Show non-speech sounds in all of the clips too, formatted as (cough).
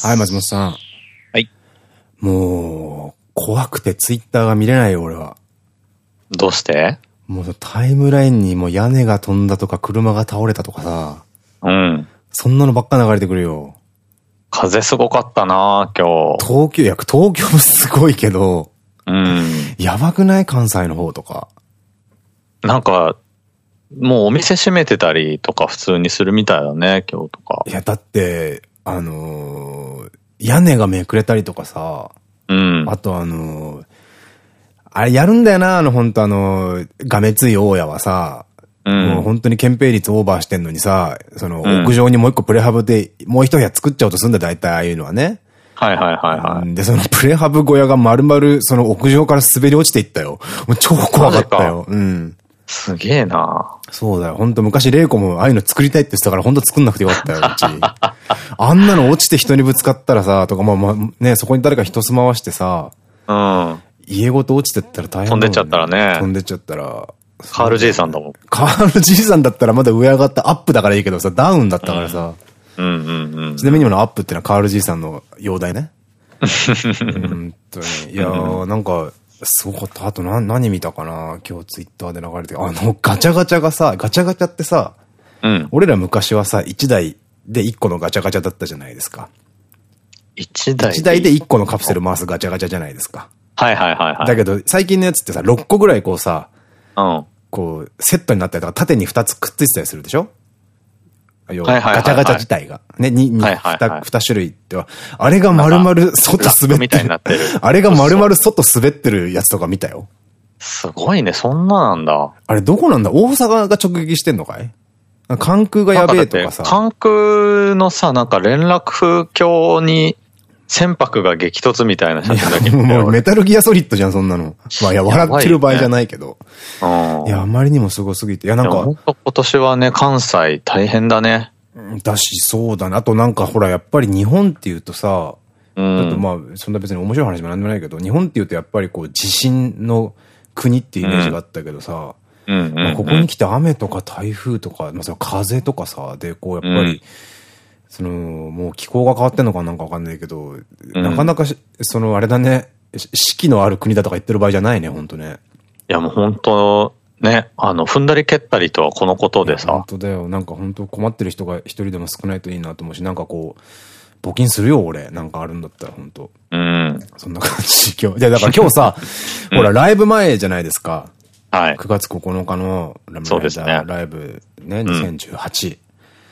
す。はい、松本さん。はい。もう、怖くてツイッターが見れないよ、俺は。どうして？もうタイムラインにもう屋根が飛んだとか車が倒れたとかさ、うん。そんなのばっか流れてくるよ。風すごかったな今日。東京、いや、東京もすごいけど、うん。やばくない？関西の方とか。なんか、もうお店閉めてたりとか普通にするみたいだね、今日とかい。や、だって、あのー屋根がめくれたりとかさ、うん。あとあのーあれやるんだよな、あの、本当あのーがめつい大家はさ、うんもう本当に憲兵率オーバーしてんのにさ、その、うん屋上にもう一個プレハブで、もう一部屋作っちゃおうとするんだ、大体ああいうのはね。はいはいはいはい。で、そのプレハブ小屋が丸々、その屋上から滑り落ちていったよ。もう超怖かったよ。うん。すげえなそうだよ。本当昔、玲子もああいうの作りたいって言ってたから、本当作んなくてよかったよ、うち。(laughs) あんなの落ちて人にぶつかったらさ、とか、まあまあ、ね、そこに誰か人住まわしてさ、うん。家ごと落ちてったら大変だもん飛んでっちゃったらね飛んでっちゃったら。カール J さんだもん。カールじいさんだったらまだ上上がったアップだからいいけどさ、ダウンだったからさ。うんうんうん。ちなみに今のアップってのはカールじいさんの容体ね。(laughs) 本当に。いやー、なんか、すごかった。あとな、何見たかな今日ツイッターで流れて。あの、ガチャガチャがさ、ガチャガチャってさ、うん。俺ら昔はさ、1台で1個のガチャガチャだったじゃないですか。一台。1台で1個のカプセル回すガチャガチャじゃないですか。はいはいはいはい。だけど、最近のやつってさ、6個ぐらいこうさ、うん。こう、セットになったりとか、縦に2つくっついてたりするでしょ要ははいはいはいはいガチャガチャ自体が。ね、に、に、はいはいはい2、二種類っては。あれが丸々外滑ってる (laughs) あれが丸々外滑ってるやつとか見たよ。すごいね、そんななんだ。あれどこなんだ？大阪が直撃してんのかい？関空がやべえとかさ。関空のさ、なんか連絡橋に船舶が激突みたいな写真だけもうメタルギアソリッドじゃん、そんなの。まあ、いや、笑ってる場合じゃないけど。うん。いや、あまりにもすごすぎて。いや、なんか今年はね、関西大変だね。だし、そうだね。あとなんか、ほら、やっぱり日本っていうとさ、うん。まあ、そんな別に面白い話もなんでもないけど、日本っていうとやっぱりこう、地震の国っていうイメージがあったけどさ、うんここに来て雨とか台風とか、まあ、その風とかさ、で、こう、やっぱり、うんその、もう気候が変わってんのかなんかわかんないけど、うんなかなかし、その、あれだね、し四季のある国だとか言ってる場合じゃないね、ほんとね。いやもう本当ね、あの、踏んだり蹴ったりとはこのことで本さ。当だよ。なんか本当困ってる人が一人でも少ないといいなと思うし、なんかこう、募金するよ、俺。なんかあるんだったら、本当うん。そんな感じ、今日。いや、だから今日さ、(laughs) ほら、ライブ前じゃないですか。はい。9月9日のラムそうですねライブね、2018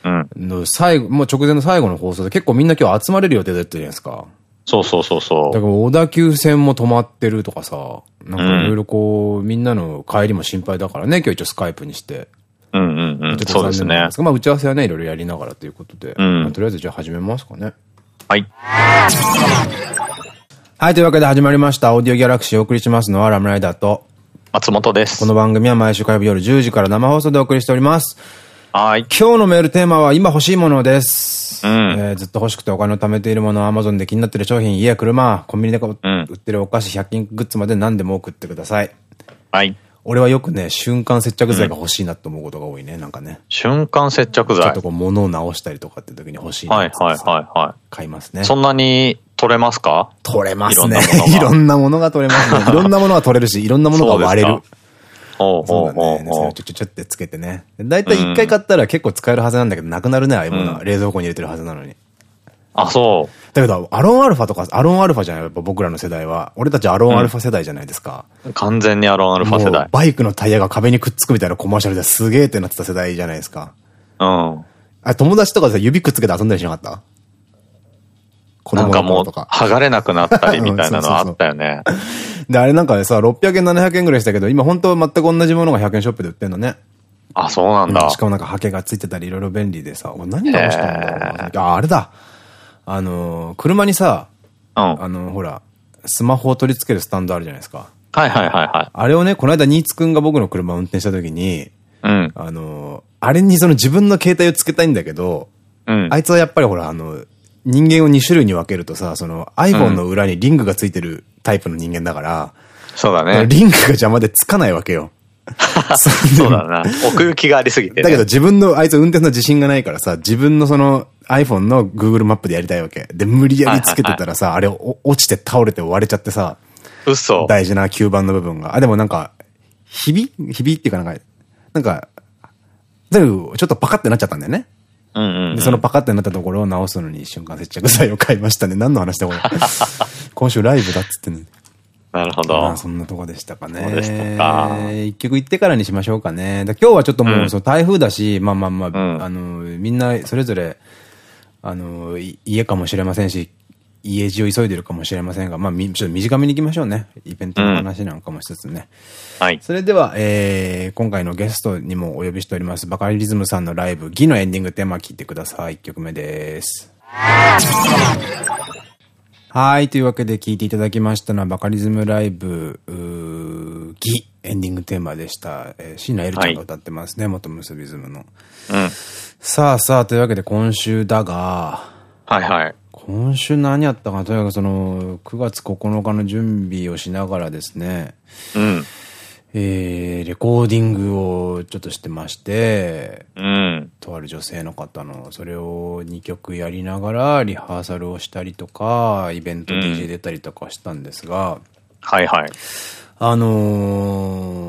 うん。の最後、もう直前の最後の放送で結構みんな今日集まれる予定だったじゃないですか。そうそうそうそだから小田急線も止まってるとかさ、なんかいろいろこう、みんなの帰りも心配だからね、今日一応スカイプにして。う。うんうんうん。そうですねまあ打ち合わせはね、いろいろやりながらということで。うんまあとりあえずじゃあ始めますかね。はい。はい、というわけで始まりました。オーディオギャラクシーをお送りしますのはラムライダーと、松本です。この番組は毎週火曜日夜10時から生放送でお送りしております。はい。今日のメールテーマは今欲しいものです。うんえーずっと欲しくてお金を貯めているもの、アマゾンで気になっている商品、家や車、コンビニでこうん売ってるお菓子、100均グッズまで何でも送ってください。はい。俺はよくね、瞬間接着剤が欲しいなと思うことが多いね、なんかね。瞬間接着剤ちょっと。こう物を直したりとかって時に欲しいなはいはいはいは買いますねい。。そんなに取れますか？取れますね。い (laughs) いろんなものが取れますね。(laughs) いろんなものが取れるし、いろんなものが割れるそう。だね。ちょちょちょってつけてね。だいたい一回買ったら結構使えるはずなんだけど、なくなるね、ああいうものは。うん冷蔵庫に入れてるはずなのに。あ、そだけど、アロンアルファとか、アロンアルファじゃない、やっぱ僕らの世代は。俺たちアロンアルファ世代じゃないですか。う。完全にアロンアルファ世代。バイクのタイヤが壁にくっつくみたいなコマーシャルですげーってなってた世代じゃないですか。うん。あ友達とかでさ、指くっつけて遊んだりしなかったなんかもう。剥がれなくなったりみたいなのあったよね。(laughs) で、あれなんかさ、600円、700円ぐらいしたけど、今本当全く同じものが100円ショップで売ってんのね。あ、そうなんだし。かもなんかハケがついてたりいろいろ便利でさ、俺何が欲しかったんだあ、あれだ。あのー、車にさ、うん。はいあのー、ほら、スマホを取り付けるスタンドあるじゃないですか。はいはいはあれをね、この間ニーツくんが僕の車を運転した時に、い。うん。あのー、あれにその自分の携帯をつけたいんだけど、うん。あいつはやっぱりほら、あの、人間を2種類に分けるとさ、その iPhone の裏にリングがついてるタイプの人間だから、そうだね。リングが邪魔でつかないわけよ。(laughs) そうだな。奥行きがありすぎてね。だけど自分の、あいつ運転の自信がないからさ、自分のその iPhone の Google マップでやりたいわけ。で、無理やりつけてたらさ、あれお落ちて倒れて割れちゃってさ、嘘。大事な吸盤の部分が。あ、でもなんか、ひび？ひびっていうかなんか、なんか、全部ちょっとパカってなっちゃったんだよね。で、そのパカってなったところを直すのに瞬間接着剤を買いましたね。何の話だこれ。(laughs) 今週ライブだっつってね。なるほど。まあそんなとこでしたかね。そうでしたか。一曲行ってからにしましょうかね。今日はちょっともう、うん、その台風だし、まあまあまあ、うん、あの、みんなそれぞれ、あの、家かもしれませんし、家路を急いでるかもしれませんが、まあ、ちょっと短めに行きましょうね。イベントの話なんかもしつつね。うん、はい。それでは、えー、今回のゲストにもお呼びしております、バカリズムさんのライブ、ギのエンディングテーマ聞いてください。1曲目です。はい。というわけで聞いていただきましたのは、バカリズムライブ、ギ、エンディングテーマでした。えー、椎名エルちゃんが歌ってますね。はい、元結びズムの。うん。さあさあ、というわけで今週だが、はいはい。今週何やったかとにかくその、9月9日の準備をしながらですね、うん。えー、レコーディングをちょっとしてまして、うん。とある女性の方の、それを2曲やりながらリハーサルをしたりとか、イベント DJ 出たりとかしたんですが、うん、はいはい。あの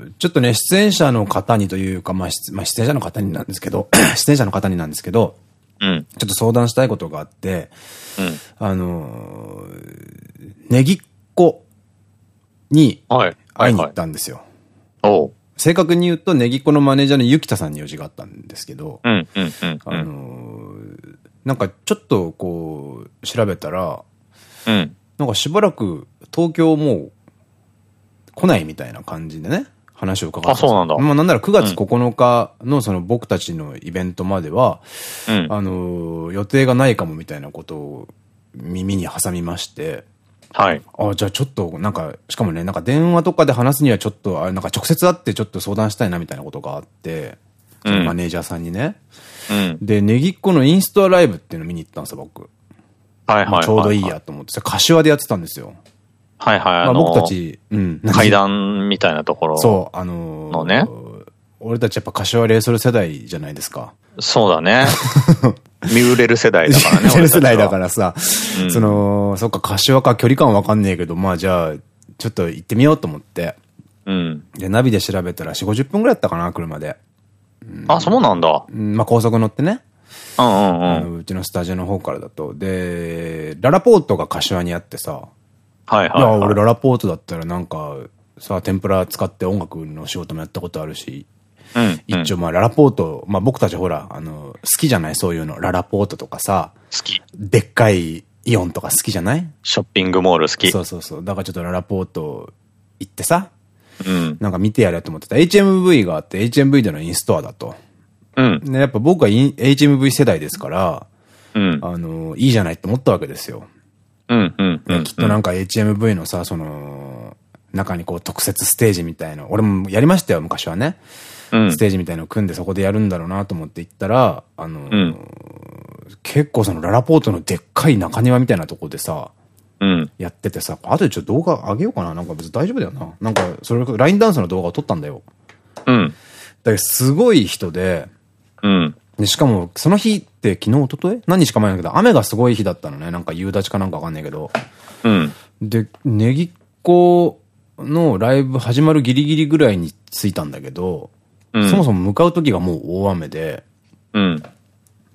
ー、ちょっとね、出演者の方にというか、まあ、まあ、出演者の方になんですけど、(clears throat) 出演者の方になんですけど、うん、ちょっと相談したいことがあって、うん、あのー、ネギっ子に会いに行ったんですよ。はい、正確に言うと、ネギっ子のマネージャーのゆきたさんに用事があったんですけど、あのー、なんかちょっとこう、調べたら、うん、なんかしばらく東京もう来ないみたいな感じでね。話を伺ってあ、そうなんだ。まあなんなら9月9日のその僕たちのイベントまでは、うん、あの、予定がないかもみたいなことを耳に挟みまして、はい。あ、じゃあちょっと、なんか、しかもね、なんか電話とかで話すにはちょっと、あなんか直接会ってちょっと相談したいなみたいなことがあって、そのマネージャーさんにね。うん、で、ネギっ子のインストアライブっていうの見に行ったんですよ、僕。はいはい。ちょうどいいやと思って、柏でやってたんですよ。はいはい。まあ僕たち、うん。階段みたいなところ。そう、あのー、のね。俺たちやっぱ柏レイソル世代じゃないですか。そうだね。見売れる世代だからね。見売れる世代だからさ、うん、その、そっか、柏か距離感わかんねえけど、まあじゃあ、ちょっと行ってみようと思って。うん。で、ナビで調べたら4、50分くらいだったかな、車で。うん、あ、そうなんだ。うん、まあ高速乗ってね。うんうんうん。うちのスタジオの方からだと。で、ララポートが柏にあってさ、はいはい、はい。俺ララポートだったらなんか、さ、天ぷら使って音楽の仕事もやったことあるし、うん、一応まあララポート、まあ僕たちほら、あの、好きじゃない？そういうの。ララポートとかさ、好き。でっかいイオンとか好きじゃない？ショッピングモール好き。そうそうそう。だからちょっとララポート行ってさ、うん、なんか見てやれと思ってた。HMV があって、HMV でのインストアだと。うん。で、やっぱ僕は HMV 世代ですから、うん、あの、いいじゃないって思ったわけですよ。うんうんうん。きっとなんか HMV のさ、その、中にこう特設ステージみたいな、俺もやりましたよ、昔はね。うん、ステージみたいのを組んでそこでやるんだろうなと思って行ったら、あの、うん、結構そのララポートのでっかい中庭みたいなとこでさ、うん、やっててさ、後でちょっと動画上げようかななんか別に大丈夫だよな。なんか、それ、ラインダンスの動画を撮ったんだよ。うん。だけどすごい人で、うん。で、しかも、その日って昨日、一昨日？何日か前だけど、雨がすごい日だったのね。なんか夕立かなんかわかんないけど。うん。で、ネギっ子のライブ始まるギリギリぐらいに着いたんだけど、うん、そもそも向かう時がもう大雨で、うん。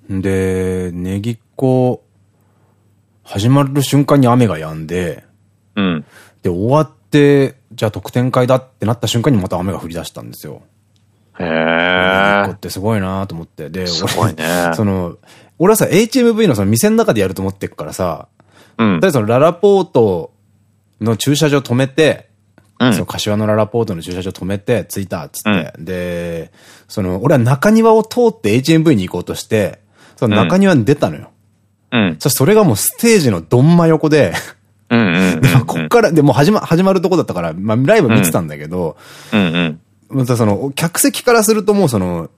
で、ネギっ子、始まる瞬間に雨が止んで、うん。で、終わって、じゃあ特典会だってなった瞬間にまた雨が降り出したんですよ。へえ。ってすごいなと思って。で、すごいね。(laughs) その、俺はさ、HMV のその店の中でやると思ってっからさ、うん。だそのララポートの駐車場止めて、うん、その柏のララポートの駐車場止めて、着いたっつって、うん、で、その、俺は中庭を通って HMV に行こうとして、その中庭に出たのよ。うん。そそれがもうステージのどんま横で、うんうん。で、こっから、でも始ま、始まるとこだったから、まあ、ライブ見てたんだけど、うんうん。またその、客席からするともうその、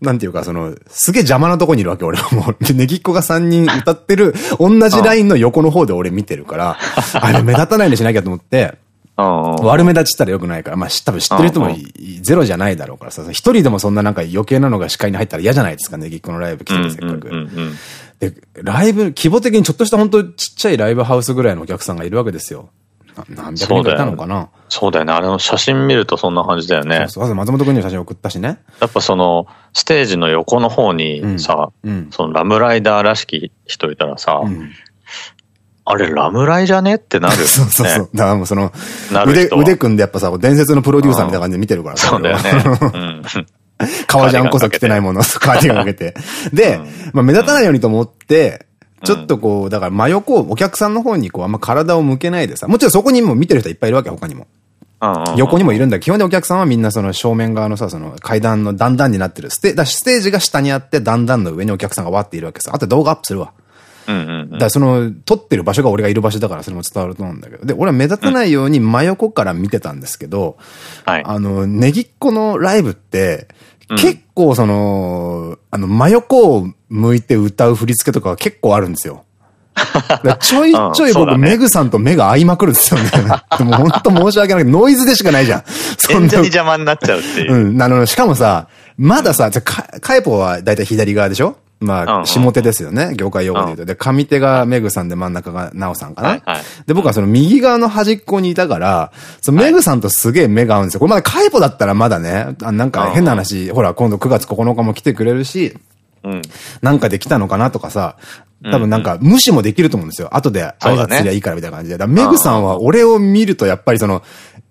なんていうか、その、すげえ邪魔なとこにいるわけ、俺はもう。(laughs) ネギっ子が3人歌ってる、同じラインの横の方で俺見てるから、(laughs) あれ目立たないようにしなきゃと思って、悪目立ちしたらよくないから、まあ多分知ってる人もゼロじゃないだろうからさ、一人でもそんななんか余計なのが視界に入ったら嫌じゃないですかね、ぎっこのライブ来ててせっかく。で、ライブ、規模的にちょっとした本当ちっちゃいライブハウスぐらいのお客さんがいるわけですよ。何百人いたのかなそうだよね。あれの写真見るとそんな感じだよね。そうそう。松本君に写真送ったしね。やっぱその、ステージの横の方にさ、うんうん、そのラムライダーらしき人いたらさ、うん、あれ、ラムライじゃねってなる、ね。(laughs) そうそうそう。だからもうその、腕、腕組んでやっぱさ、伝説のプロデューサーみたいな感じで見てるからそうだよね。うん革ジャンこそ着てないもの、カーディガンかけて。で、まあ目立たないようにと思って、ちょっとこう、だから真横、お客さんの方にこう、あんま体を向けないでさ、もちろんそこにも見てる人いっぱいいるわけ、他にも。横にもいるんだ基本でお客さんはみんなその正面側のさ、その階段の段々になってるステ、だステージが下にあって段々の上にお客さんがわっているわけさ。あと動画アップするわ。だからその、撮ってる場所が俺がいる場所だからそれも伝わると思うんだけど。で、俺は目立たないように真横から見てたんですけど、はい、あの、ネギっ子のライブって、結構その、あの、真横を向いて歌う振り付けとかは結構あるんですよ。(laughs) ちょいちょい僕、メグさんと目が合いまくるんですよね。(laughs) でも本当申し訳ないノイズでしかないじゃん。そんな。に邪魔になっちゃうっていう。うん。あの、しかもさ、まださ、じゃカエポはだいたい左側でしょ？まあ、下手ですよね。業界用語で言うと。で、上手がメグさんで真ん中がナオさんかな。で、僕はその右側の端っこにいたから、そのメグさんとすげえ目が合うんですよ。これまだカイポだったらまだね、なんか変な話、ほら、今度9月9日も来てくれるし、なんかできたのかなとかさ、多分なんか無視もできると思うんですよ。後で挨拶すりゃいいからみたいな感じで。メグさんは俺を見るとやっぱりその、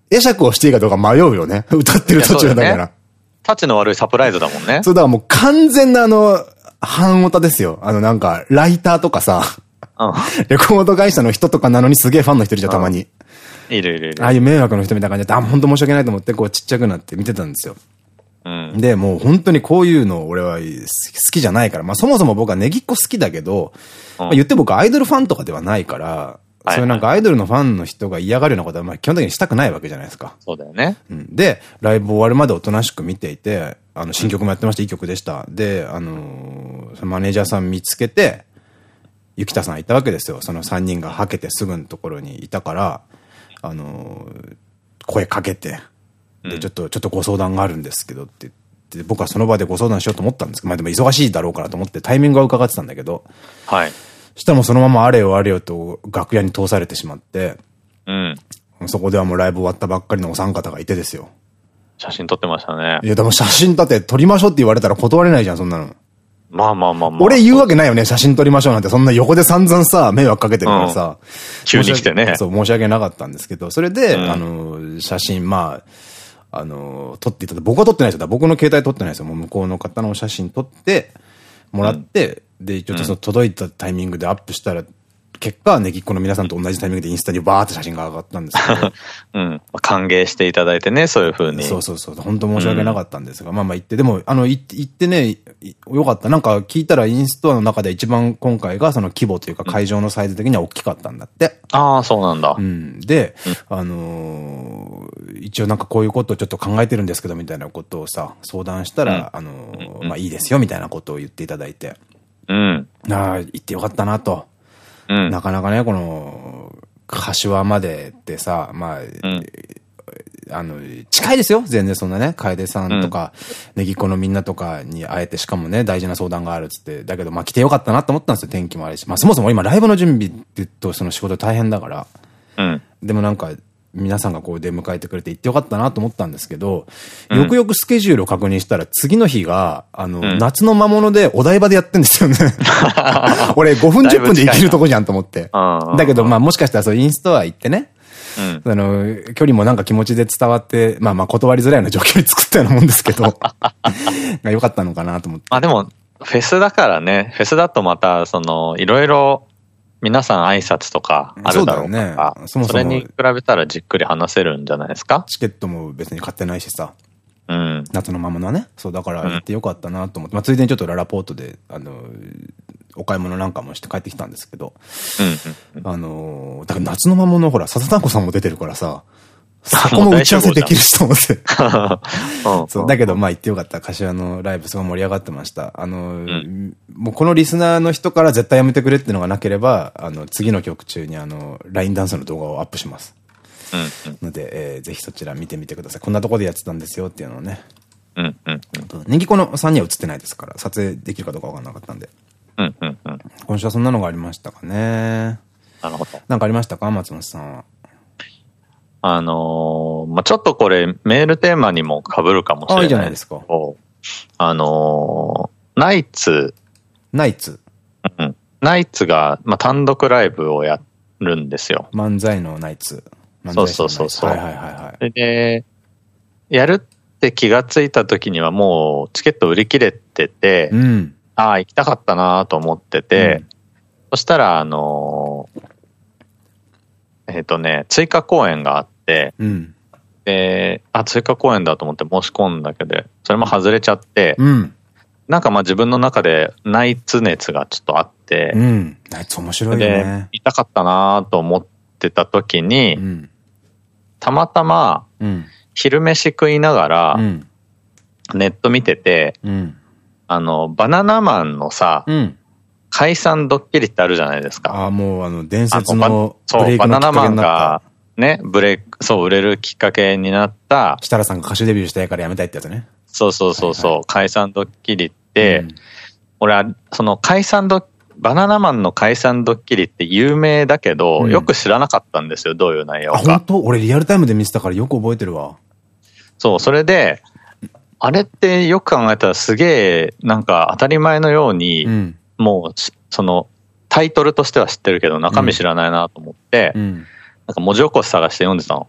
会釈をしていいかどうか迷うよね。歌ってる途中だから。タチの悪いサプライズだもんね。そう、だからもう完全なあの、半オタですよ。あのなんか、ライターとかさ、うん、(laughs) レコード会社の人とかなのにすげえファンの人いるじゃん、たまに。いるいるいる。ああいう迷惑の人みたいな感じで、あ、本当申し訳ないと思って、こうちっちゃくなって見てたんですよ。うん、で、もう本当にこういうの俺は好きじゃないから、まあそもそも僕はネギっ子好きだけど、うん、まあ言って僕アイドルファンとかではないから、そういうなんかアイドルのファンの人が嫌がるようなことはまあ基本的にしたくないわけじゃないですか。そうだよね。うん、で、ライブ終わるまでおとなしく見ていて、あの、新曲もやってました、いい曲でした。で、あのー、マネージャーさん見つけて、ゆきたさんいたわけですよ。その3人がはけてすぐのところにいたから、あのー、声かけて、で、ちょっと、ちょっとご相談があるんですけどって言って、僕はその場でご相談しようと思ったんですけど、まあでも忙しいだろうからと思ってタイミングは伺ってたんだけど、はい。したらもうそのままあれよあれよと楽屋に通されてしまって、うん。そこではもうライブ終わったばっかりのお三方がいてですよ。写真撮ってましたね。いや、でも写真だって撮りましょうって言われたら断れないじゃん、そんなの。まあまあまあまあ。俺言うわけないよね、写真撮りましょうなんて、そんな横で散々さ、迷惑かけてるからさ。うん、急に来てね。そう、申し訳なかったんですけど、それで、うん、あの、写真、まあ、あの、撮っていただ僕は撮ってないですよ。僕の携帯撮ってないですよ。もう向こうの方の写真撮って、もらって、うん、で、ちょっとその届いたタイミングでアップしたら、結果、ネギっ子の皆さんと同じタイミングでインスタにバーって写真が上がったんですけど。(laughs) うん。歓迎していただいてね、そういうふうに。そうそうそう。本当申し訳なかったんですが、うん、まあまあ言って、でも、あの、行って、行ってね、よかった。なんか聞いたらインストアの中で一番今回がその規模というか会場のサイズ的には大きかったんだって。うん、ああ、そうなんだ。うん。で、うん、あのー、一応なんかこういうことをちょっと考えてるんですけど、みたいなことをさ、相談したら、あのー、まあいいですよ、みたいなことを言っていただいて。うん。ああ、行ってよかったなと。うん、なかなかね、この、柏までってさ、まあ、うん、あの、近いですよ全然そんなね。楓さんとか、ネギっ子のみんなとかに会えて、しかもね、大事な相談があるっつって。だけど、まあ来てよかったなと思ったんですよ。天気もあるし。まあそもそも今ライブの準備とその仕事大変だから。うん。でもなんか、皆さんがこう出迎えてくれて行ってよかったなと思ったんですけど、うん、よくよくスケジュールを確認したら次の日が、あの、うん、夏の魔物でお台場でやってんですよね。(laughs) 俺5分10分で行けるとこじゃんと思って。だけどまあもしかしたらそうインストア行ってね、うん、あの、距離もなんか気持ちで伝わって、まあまあ断りづらいような状況に作ったようなもんですけど、(laughs) が良かったのかなと思って。まあでも、フェスだからね、フェスだとまた、その、いろいろ皆さん挨拶とかあるだろうから、そね、それに比べたらじっくり話せるんじゃないですか？チケットも別に買ってないしさ。うん。夏のままのね。そう、だから行ってよかったなと思って。まあ、ついでにちょっとララポートで、あの、お買い物なんかもして帰ってきたんですけど。うん。あの、だから夏のままのほら、笹田子さんも出てるからさ、そこも打ち合わせできるしと思って。そう。だけど、まあ言ってよかった。柏のライブすごい盛り上がってました。あの、うん、もうこのリスナーの人から絶対やめてくれっていうのがなければ、あの、次の曲中にあの、ラインダンスの動画をアップします。ので、えー、ぜひそちら見てみてください。こんなとこでやってたんですよっていうのをね。うんうんネギコの3人は映ってないですから、撮影できるかどうかわかんなかったんで。うんうんうん。今週はそんなのがありましたかね。なるほど。なんかありましたか？松本さんは。あのー、まあ、ちょっとこれメールテーマにも被るかもしれない。あ、いいじゃないですか。あのー、ナイツ。ナイツ。うん。ナイツが、まあ、単独ライブをやるんですよ。漫才のナイツ。そうそうそうそう。はいはいはいはい。で、やるって気がついた時にはもうチケット売り切れてて、うん、ああ、行きたかったなと思ってて、うん、そしたら、あのー、えっ、ー、とね、追加公演があって、うん、で、あ、追加公演だと思って申し込んだけど、それも外れちゃって、うん、なんかまあ自分の中でナイツ熱がちょっとあって、うん、ナイツ面白いね。で、いたかったなと思ってた時に、うん、たまたま、昼飯食いながら、ネット見てて、あの、バナナマンのさ、解散ドッキリってあるじゃないですか。ああ、もうあの、伝説のそう、バナナマンが、ね、ブレイク、そう、売れるきっかけになった。設楽さんが歌手デビューしたいからやめたいってやつね。そうそうそうそう、はいはい、解散ドッキリって、うん、俺は、その解散ドッバナナマンの解散ドッキリって有名だけど、うん、よく知らなかったんですよ、どういう内容か。本当？俺リアルタイムで見てたからよく覚えてるわ。そう、それで、あれってよく考えたらすげえ、なんか当たり前のように、うん、もう、その、タイトルとしては知ってるけど、中身知らないなと思って、うん、なんか文字起こし探して読んでたの。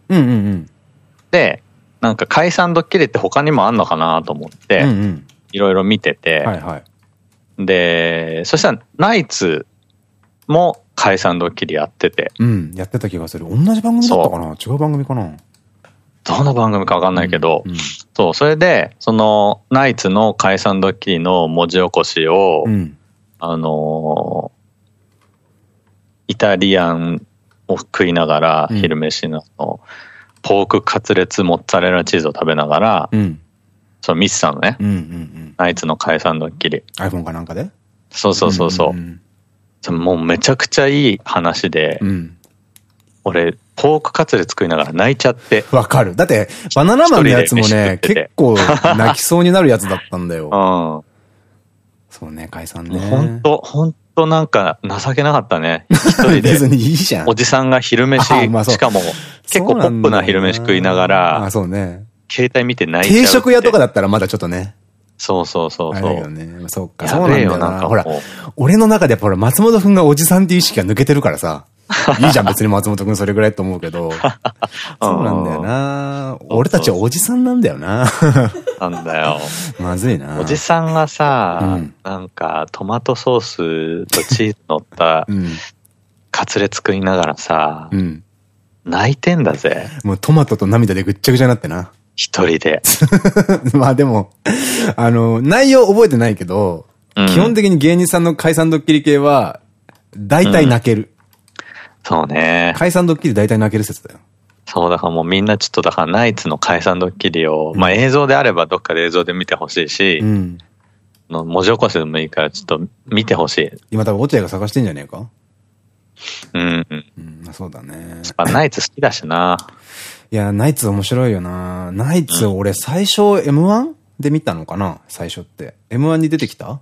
で、なんか解散ドッキリって他にもあんのかなと思って、いろいろ見てて、はいはい、で、そしたらナイツも解散ドッキリやってて。うん、やってた気がする。同じ番組だったかな？違う番組かな？どの番組かわかんないけど、うんうん、そう、それで、その、ナイツの解散ドッキリの文字起こしを、うん、あのイタリアンを食いながら、昼飯の、ポークカツレツモッツァレラチーズを食べながら、そのミスさんのね、ナイツの解散ドッキリ。iPhone かなんかで？そうそうそうそう。もうめちゃくちゃいい話で、うん、俺、ポークカツレ作りながら泣いちゃって。わかる。だって、バナナマンのやつもね、結構泣きそうになるやつだったんだよ。(laughs) うん。そうね、解散ね。本当本当なんか情けなかったね。(laughs) 一人で。別にいいじゃん。おじさんが昼飯、まあ、しかも結構ポップな昼飯食いながら、あ、そうね。携帯見て泣い。定食屋とかだったらまだちょっとね。そうそうそうそう。よね。そうか。そうなんだよな。ほら、俺の中でほら、松本くんがおじさんっていう意識が抜けてるからさ。いいじゃん、別に松本くんそれぐらいと思うけど。(laughs) そうなんだよな。俺たちはおじさんなんだよな。なんだよ。(laughs) まずいな。おじさんがさ、なんかトマトソースとチーズ乗った (laughs) カツレ作りながらさ、泣いてんだぜ。もうトマトと涙でぐっちゃぐちゃになってな。一人で。まあでも、あの、内容覚えてないけど、基本的に芸人さんの解散ドッキリ系は、大体泣ける。そうね。解散ドッキリ大体泣ける説だよ。そう、だからもうみんなちょっとだからナイツの解散ドッキリを、うん、まあ映像であればどっかで映像で見てほしいし、うん、の文字起こしでもいいからちょっと見てほしい。今多分落合が探してんじゃねえか？うん。うん、そうだね。やっぱナイツ好きだしな。いや、ナイツ面白いよな。ナイツ俺最初 M1? で見たのかな？最初って。M1 に出てきた？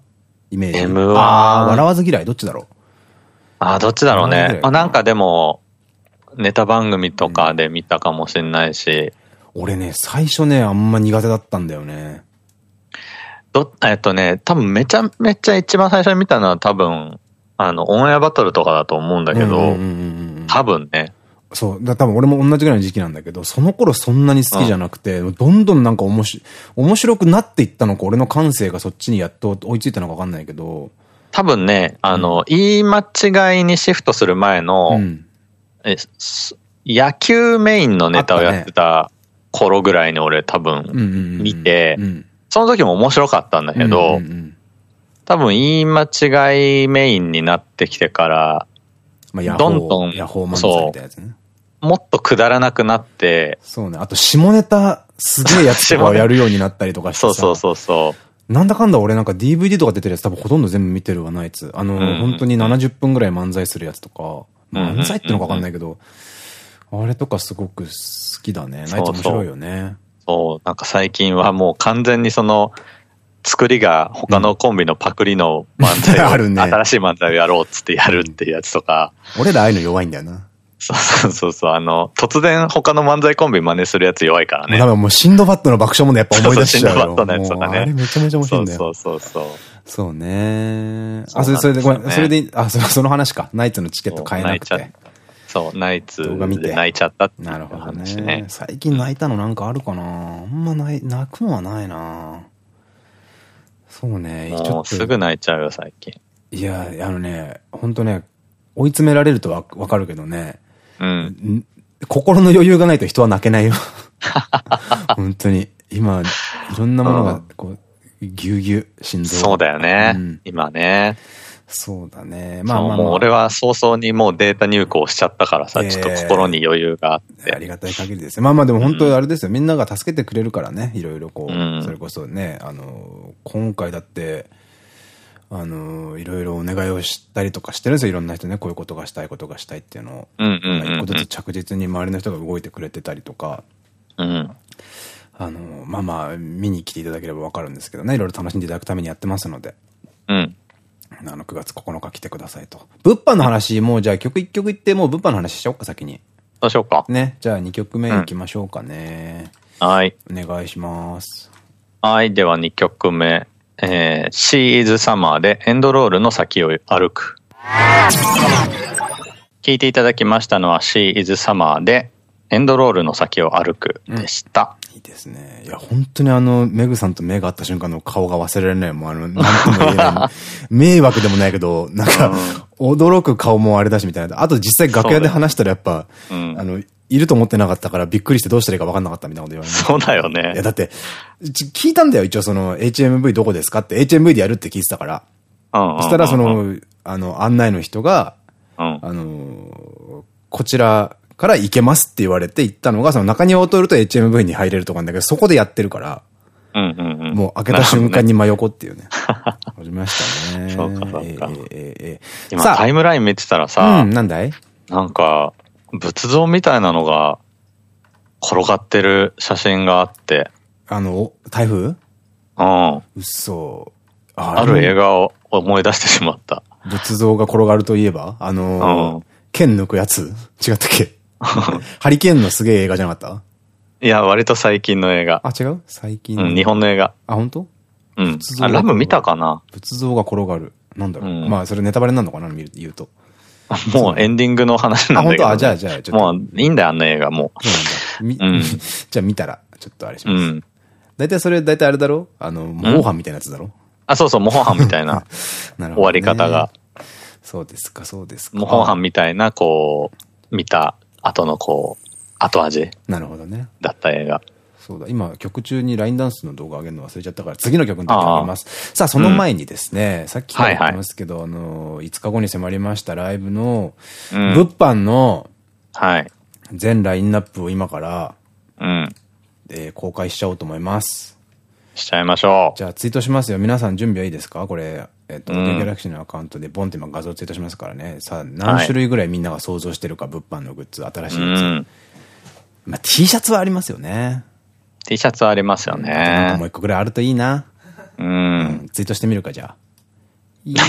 イメージ。M1? ああ、笑わず嫌い？どっちだろう？ああ、どっちだろうね。あなんかでも、ネタ番組とかで見たかもしれないし。俺ね、最初ね、あんま苦手だったんだよね。ど、えっとね、多分めちゃめちゃ一番最初に見たのは多分、あの、オンエアバトルとかだと思うんだけど、多分ね。そう。だ多分俺も同じぐらいの時期なんだけど、その頃そんなに好きじゃなくて、うん、どんどんなんか面白、面白くなっていったのか、俺の感性がそっちにやっと追いついたのかわかんないけど、多分ね、あの、言い間違いにシフトする前の、うん、え野球メインのネタをやってた頃ぐらいに俺多分見て、その時も面白かったんだけど、多分言い間違いメインになってきてから、どんどん、そう、もっとくだらなくなって、そうね。あと下ネタすげえやつとかをやるようになったりとかして (laughs) そうそうそうそう。なんだかんだ俺なんか DVD とか出てるやつ多分ほとんど全部見てるわ、ナイツ。あの、本当に70分ぐらい漫才するやつとか、漫才ってのかわかんないけど、あれとかすごく好きだね。ナイツ面白いよね。そう、なんか最近はもう完全にその、作りが他のコンビのパクリの漫才を、(laughs) あるね、新しい漫才をやろうっつってやるっていうやつとか。俺らああいうの弱いんだよな。そうそうそうそう、あの、突然他の漫才コンビ真似するやつ弱いからね。多分もうシンドバットの爆笑問題やっぱ思い出しちゃうよ。シンドバットのやつとかね。あれめちゃめちゃ面白いんだよ。そうそうそうそうねあ、それ、それで、ごめん、それで、あ、その話か。ナイツのチケット買えなくて。そう、ナイツで泣いちゃったってなるほどね。最近泣いたのなんかあるかなあんま泣泣くのはないなそうね、ちょっと。すぐ泣いちゃうよ、最近。いや、あのね、本当ね、追い詰められるとわわかるけどね、うん。心の余裕がないと人は泣けないよ。(laughs) 本当に。今、いろんなものが、こう、ぎゅうぎゅう、心臓。そうだよね。うん、今ね。そうだね。まあまあ、もう俺は早々にもうデータ入稿しちゃったからさ、ちょっと心に余裕があって。ありがたい限りですよ。まあまあでも本当あれですよ。みんなが助けてくれるからね。いろいろこう、それこそね、あの、今回だって、あの、いろいろお願いをしたりとかしてるんですよ。いろんな人ね、こういうことがしたいことがしたいっていうのを。一個ずつ着実に周りの人が動いてくれてたりとか。うん。あの、まあまあ、見に来ていただければわかるんですけどね。いろいろ楽しんでいただくためにやってますので。うん。あの、9月9日来てくださいと。物販の話、もうじゃあ曲1曲いって、もう物販の話しちゃおうか、先に。どうしようか。ね。じゃあ2曲目いきましょうかね。うん、はい。お願いします。はい。では2曲目。えー、She is Summer でエンドロールの先を歩く。聞いていただきましたのは She is Summer でエンドロールの先を歩くでした。うん、いいですね。いや、本当にあの、メグさんと目が合った瞬間の顔が忘れられない。もうあの、なんとも言えない。(laughs) 迷惑でもないけど、なんか、驚く顔もあれだしみたいな。あと実際楽屋で話したらやっぱ、うん、あの、いると思ってなかったからびっくりしてどうしたらいいか分かんなかったみたいなこと言われそうだよね。いや、だって、聞いたんだよ、一応その、HMV どこですかって、HMV でやるって聞いてたから。そしたらその、あの、案内の人が、うん、あの、こちらから行けますって言われて行ったのが、その中庭を通ると HMV に入れるとかなんだけど、そこでやってるから、もう開けた瞬間に真横っていうね。ありましたね。そうか、そうか。えー、今タイムライン見てたらさ、うん、なんだい？なんか、仏像みたいなのが転がってる写真があって。あの、台風？うん。嘘。ある映画を思い出してしまった。仏像が転がるといえばあのー、うん、剣抜くやつ？違ったっけ？(laughs) ハリケーンのすげえ映画じゃなかった？いや、割と最近の映画。あ、違う？最近うん、日本の映画。あ、本当？うん。あ、ラム見たかな？仏像が転がる。なんだろう。うん、まあ、それネタバレなのかな？見る言うと。(laughs) もうエンディングの話なんだけど、あ、本当？あ、じゃあじゃあ、ちょっと。もういいんだよ、あの映画、もう。そうなんじゃあ見たら、ちょっとあれします。うん。大体それ、大体あれだろ？あの、モーハンみたいなやつだろ？あ、そうそう、モーハンみたいな (laughs) 終わり方が。そうですか、そうですか。モーハンみたいな、こう、見た後のこう、後味。なるほどね。だった映画。そうだ、今曲中にラインダンスの動画上げるの忘れちゃったから、次の曲の時あげます。さあ、その前にですね、うん、さっきから言ってますけど、はいはい、あの、5日後に迫りましたライブの、うん、物販の、はい。全ラインナップを今から、うん。えー、公開しちゃおうと思います。しちゃいましょう。じゃあツイートしますよ。皆さん準備はいいですか？これ、えっ、と、ギャラクシーのアカウントでボンって今画像ツイートしますからね。さあ、何種類ぐらいみんなが想像してるか、物販のグッズ、新しいやつ。うんまあ T シャツはありますよね。T シャツはありますよね。もう一個ぐらいあるといいな。うん。ツイートしてみるか、じゃあ。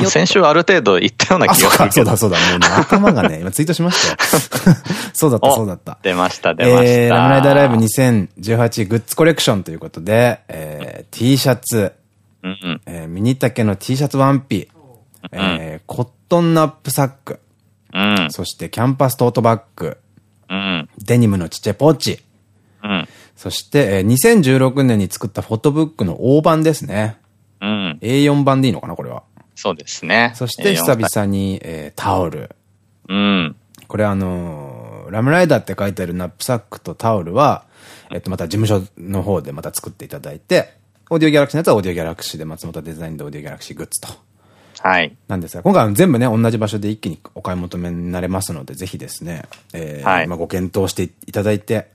先週ある程度言ったような気がするそうだそうだ。もうね、頭がね、今ツイートしましたよ。(laughs) そうだったそうだった。出ました出ました。えー、ラムライダーライブ2018グッズコレクションということで、えー、T シャツ、うんうん、えー、ミニ丈の T シャツワンピ、うん、えー、コットンナップサック、うん、そしてキャンパストートバッグ、うん、デニムのちっちゃいポーチ、うん、そして、えー、2016年に作ったフォトブックの大版ですね。うん、A4 版でいいのかなこれは。そうですね。そして久々に、えー、タオル。うん。これあのー、 RAM RIDER って書いてあるナップサックとタオルは、えっと、また事務所の方でまた作っていただいて、 AUDIO GALAXY のやつは AUDIO GALAXY で松本デザインで AUDIO GALAXY グッズと。はい。なんですが、今回は全部ね、同じ場所で一気にお買い求めになれますので、ぜひですね、えー、はい、まあご検討していただいて、はい。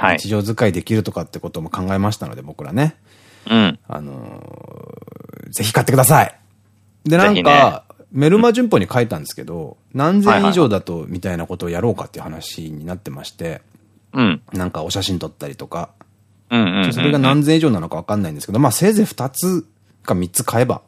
日常使いできるとかってことも考えましたので、僕らね。うん。あのー、ぜひ買ってください。で、なんか、ね、メルマ順法に書いたんですけど、何千以上だと、みたいなことをやろうかっていう話になってまして、うん。なんかお写真撮ったりとか。うんうん。それが何千以上なのかわかんないんですけど、まあせいぜい2つか3つ買えば。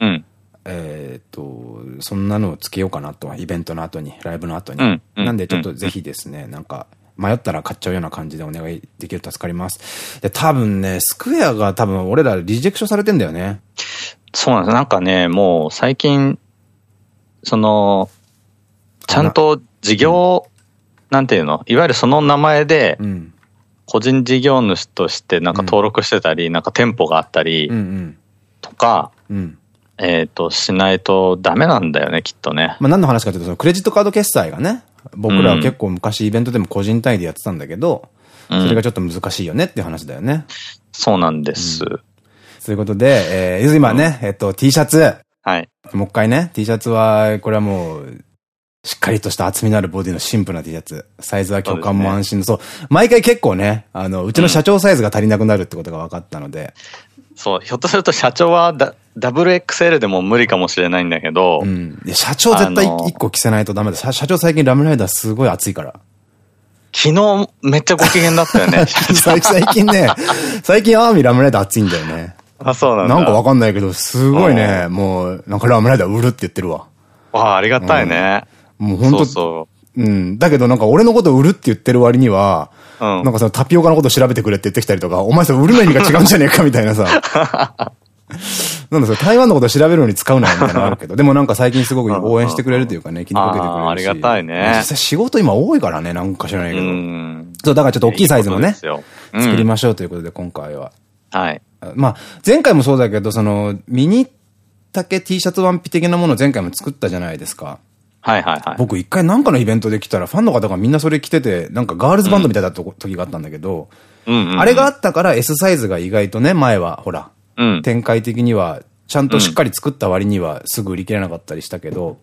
うん。えっと、そんなのをつけようかなと、イベントの後に、ライブの後に。うん。なんでちょっとぜひですね、なんか、迷ったら買っちゃうような感じでお願いできると助かります。で、多分ね、スクエアが多分俺らリジェクションされてんだよね。そうなんです。なんかね、もう最近、その、ちゃんと事業、なんていうの？いわゆるその名前で、個人事業主としてなんか登録してたり、なんか店舗があったり、とか、えっと、しないとダメなんだよね、きっとね。まあ何の話かというと、そのクレジットカード決済がね、僕らは結構昔イベントでも個人単位でやってたんだけど、それがちょっと難しいよねっていう話だよね。そうなんです。ということで、えー、今ね、えっと、T シャツ。はい。もう一回ね、T シャツは、これはもう、しっかりとした厚みのあるボディのシンプルな T シャツ。サイズは共感も安心の、そう、ねそう、毎回結構ね、あの、うちの社長サイズが足りなくなるってことが分かったので。うん、そう、ひょっとすると社長はダダブル XL でも無理かもしれないんだけど。うん。社長絶対一個着せないとダメだ。社長最近ラムライダーすごい熱いから。昨日めっちゃご機嫌だったよね。(laughs) 最近ね、最近アーミーラムライダー熱いんだよね。あ、そうなんだ。なんかわかんないけど、すごいね、もう、なんかラムライダー売るって言ってるわ。ああ、ありがたいね。もう本当そう。うん。だけどなんか俺のこと売るって言ってる割には、うん、なんかそのタピオカのこと調べてくれって言ってきたりとか、お前それ売るの意味が違うんじゃねえかみたいなさ。(laughs) なんだそれ、台湾のこと調べるのに使うなよみたいなのあるけど、でもなんか最近すごく応援してくれるというかね、気にかけてくれるし。ありがたいね。実際仕事今多いからね、なんか知らないけど。そう、だからちょっと大きいサイズもね、作りましょうということで今回は。はい。まあ、前回もそうだけど、その、ミニ丈 T シャツワンピ的なものを前回も作ったじゃないですか。はいはいはい。僕一回なんかのイベントで来たらファンの方がみんなそれ着てて、なんかガールズバンドみたいだった時があったんだけど、あれがあったから S サイズが意外とね、前はほら、うん、展開的には、ちゃんとしっかり作った割にはすぐ売り切れなかったりしたけど、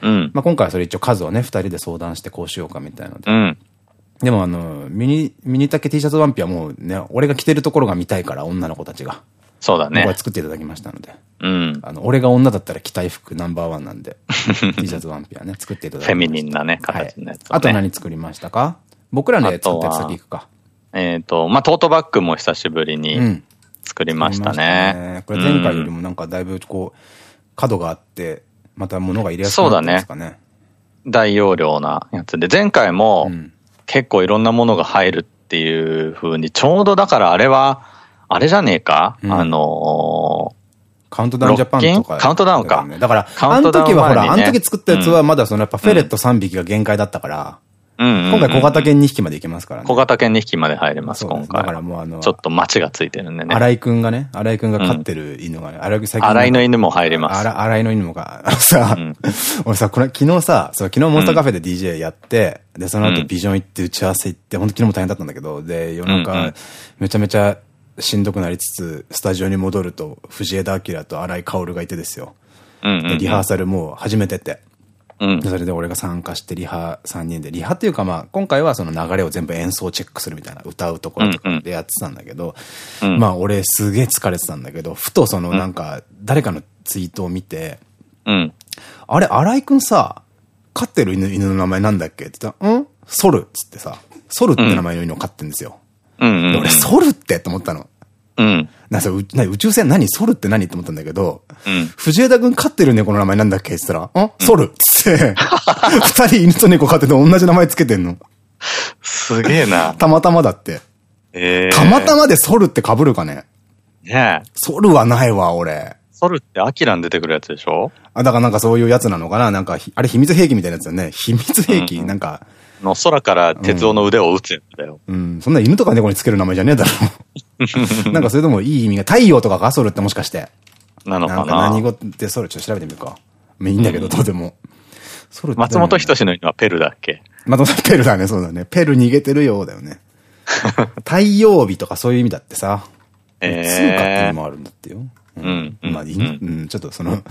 うん、まあ今回はそれ一応数をね、二人で相談してこうしようかみたいなので。うん、でもあの、ミニ、ミニ丈 T シャツワンピはもうね、俺が着てるところが見たいから、女の子たちが。そうだね。僕は作っていただきましたので。うん。あの、俺が女だったら着たい服ナンバーワンなんで、(laughs) T シャツワンピはね、作っていただきました。フェミニンなね、形のやつ、ね、あと何作りましたか？僕らで作ったやつ先行くか？えっと、まあ、トートバッグも久しぶりに作りましたね。ねこれ前回よりもなんかだいぶこう、角があって、また物が入れやすくなったんですかね。そうだね。大容量なやつで、前回も結構いろんなものが入るっていう風に、ちょうどだからあれは、あれじゃねえか、うん、あのー、カウントダウンジャパンとか、カウントダウンか。だから、あの時はほら、あの時作ったやつはまだそのやっぱフェレット3匹が限界だったから、今回小型犬2匹までいけますからね。小型犬2匹まで入れます、今回。だからもうあの、ちょっと街がついてるんでね。荒井くんがね、荒井くんが飼ってる犬がね、荒井最近。荒井の犬も入れます。荒井の犬もか、さ、俺さ、これ昨日さ、そう昨日モンスターカフェで DJ やって、で、その後ビジョン行って打ち合わせ行って、本当昨日も大変だったんだけど、で、夜中、めちゃめちゃしんどくなりつつ、スタジオに戻ると、藤枝明と荒井薫がいてですよ。リハーサルもう始めてて。うん、それで俺が参加してリハ3人で、リハっていうかまあ、今回はその流れを全部演奏チェックするみたいな、歌うところとかでやってたんだけど、うんうん、まあ俺すげえ疲れてたんだけど、ふとそのなんか、誰かのツイートを見て、うん、あれ、荒井くんさ、飼ってる犬犬の名前なんだっけって言ったら、ん？ソルっつってさ、ソルって名前の犬を飼ってるんですよ。俺、ソルってって思ったの。うん。なさ、宇宙船何？ソルって何？って思ったんだけど、うん、藤枝くん飼ってる猫の名前なんだっけ？って言ったら、んソルっつって、(laughs) 二人犬と猫飼ってて同じ名前つけてんの。すげえな。たまたまだって。えー、たまたまでソルって被るかね？ねえ。ソルはないわ、俺。ソルってアキラに出てくるやつでしょ？あ、だからなんかそういうやつなのかな？なんか、あれ秘密兵器みたいなやつだよね。秘密兵器、うん、なんか。の空から鉄夫の腕を撃つやつだよ。うん。そんな犬とか猫につける名前じゃねえだろ。(laughs) なんかそれともいい意味が、太陽とかかソルってもしかして。なのかななんか何語ってソルちょっと調べてみるか。まあいいんだけど、どうでも。ソルって。松本人志の犬はペルだっけ？松本ペルだね、そうだね。ペル逃げてるようだよね。(laughs) 太陽日とかそういう意味だってさ。えー、通貨っていうのもあるんだってよ。うん。まあ、いい、うん、ちょっとその、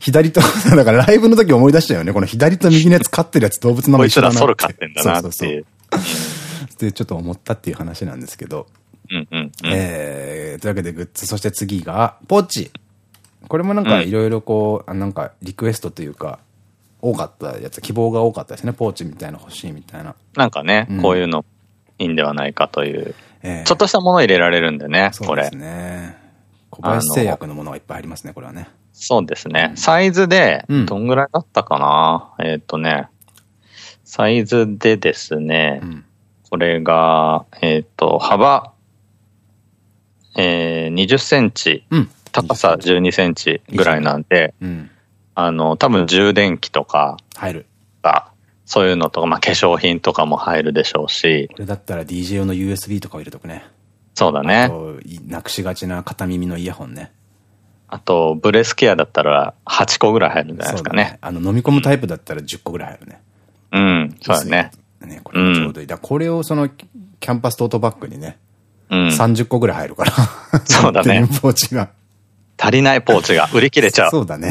左と、だからライブの時思い出したよね。この左と右のやつ飼ってるやつ動物の名前一緒だなソル飼ってんだなって。そうそうそう。で、ちょっと思ったっていう話なんですけど。うんうん、えー、というわけでグッズ、そして次が、ポッチ。これもなんかいろいろこう、うん、なんかリクエストというか、多かったやつ、希望が多かったですね。ポーチみたいな欲しいみたいな。なんかね、うん、こういうのいいんではないかという。えー、ちょっとしたもの入れられるんでね、これ。そうですね。小林製薬のものがいっぱいありますね、これはね。そうですね。サイズで、どんぐらいだったかな、うん、えっとね、サイズでですね、うん、これが、えっ、ー、と、幅、えー、20センチ、うん、高さ12センチぐらいなんで、うん、あの、多分充電器とか、入る。そういうのとか、まあ化粧品とかも入るでしょうし。これだったら DJ 用の USB とか入れとくね。そうだね。なくしがちな片耳のイヤホンね。あと、ブレスケアだったら8個ぐらい入るんじゃないですかね。ねあの、飲み込むタイプだったら10個ぐらい入るね。うん、そうだね。ね、これもちょうどいい。だこれをその、キャンパストートバッグにね、うん、30個ぐらい入るから。そうだね。ポーチが。足りないポーチが売り切れちゃう。そうだね。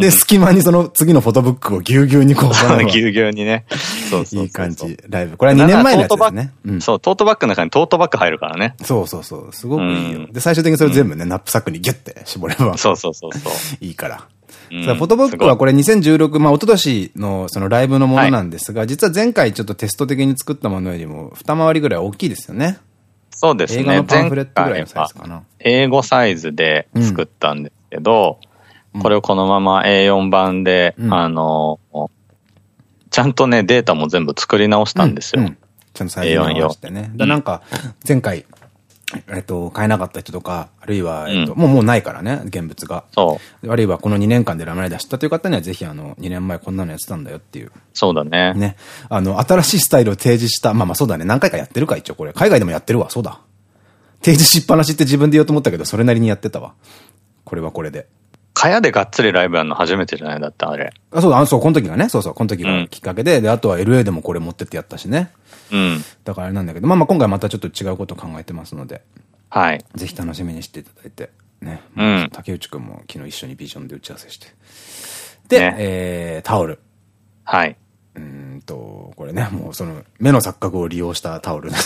で、隙間にその次のフォトブックをぎゅうぎゅうにこう。(laughs) ぎゅうぎゅうにね。そうそう。いい感じ。ライブ。これは2年前のやつですね。そう、トートバッグの中にトートバッグ入るからね。そうそうそう。すごくいいよ。で、最終的にそれ全部ね、ナップサックにギュッて絞れば。そうそうそうそう。いいから。フォトブックはこれ2016、まあ、一昨年のそのライブのものなんですが、実は前回ちょっとテスト的に作ったものよりも二回りぐらい大きいですよね。そうですね。映画のパンフレットぐらいのサイズかな。英語サイズで作ったんですけど、うん、これをこのまま A4 版で、うん、あの、ちゃんとね、データも全部作り直したんですよ。うんちゃんとサイズ直してね。だなんか、前回、えっと、買えなかった人とか、あるいは、えっと、もうもうないからね、現物が。そう。あるいはこの2年間でラムネ出したという方には、ぜひあの、2年前こんなのやってたんだよっていう。そうだね。ね。あの、新しいスタイルを提示した、まあまあそうだね、何回かやってるか、一応これ。海外でもやってるわ、そうだ。提示しっぱなしって自分で言おうと思ったけど、それなりにやってたわ。これはこれで。かやでがっつりライブやるの初めてじゃない？だってあれ。あ、そうだ、あそう、この時がね、そうそう、この時がきっかけで、うん、で、あとは LA でもこれ持ってってやったしね。うん。だからあれなんだけど、まあまあ今回またちょっと違うこと考えてますので。はい。ぜひ楽しみにしていただいて。ね。うん。竹内くんも昨日一緒にビジョンで打ち合わせして。で、ね、えー、タオル。はい。うんと、これね、もうその、目の錯覚を利用したタオル。(laughs)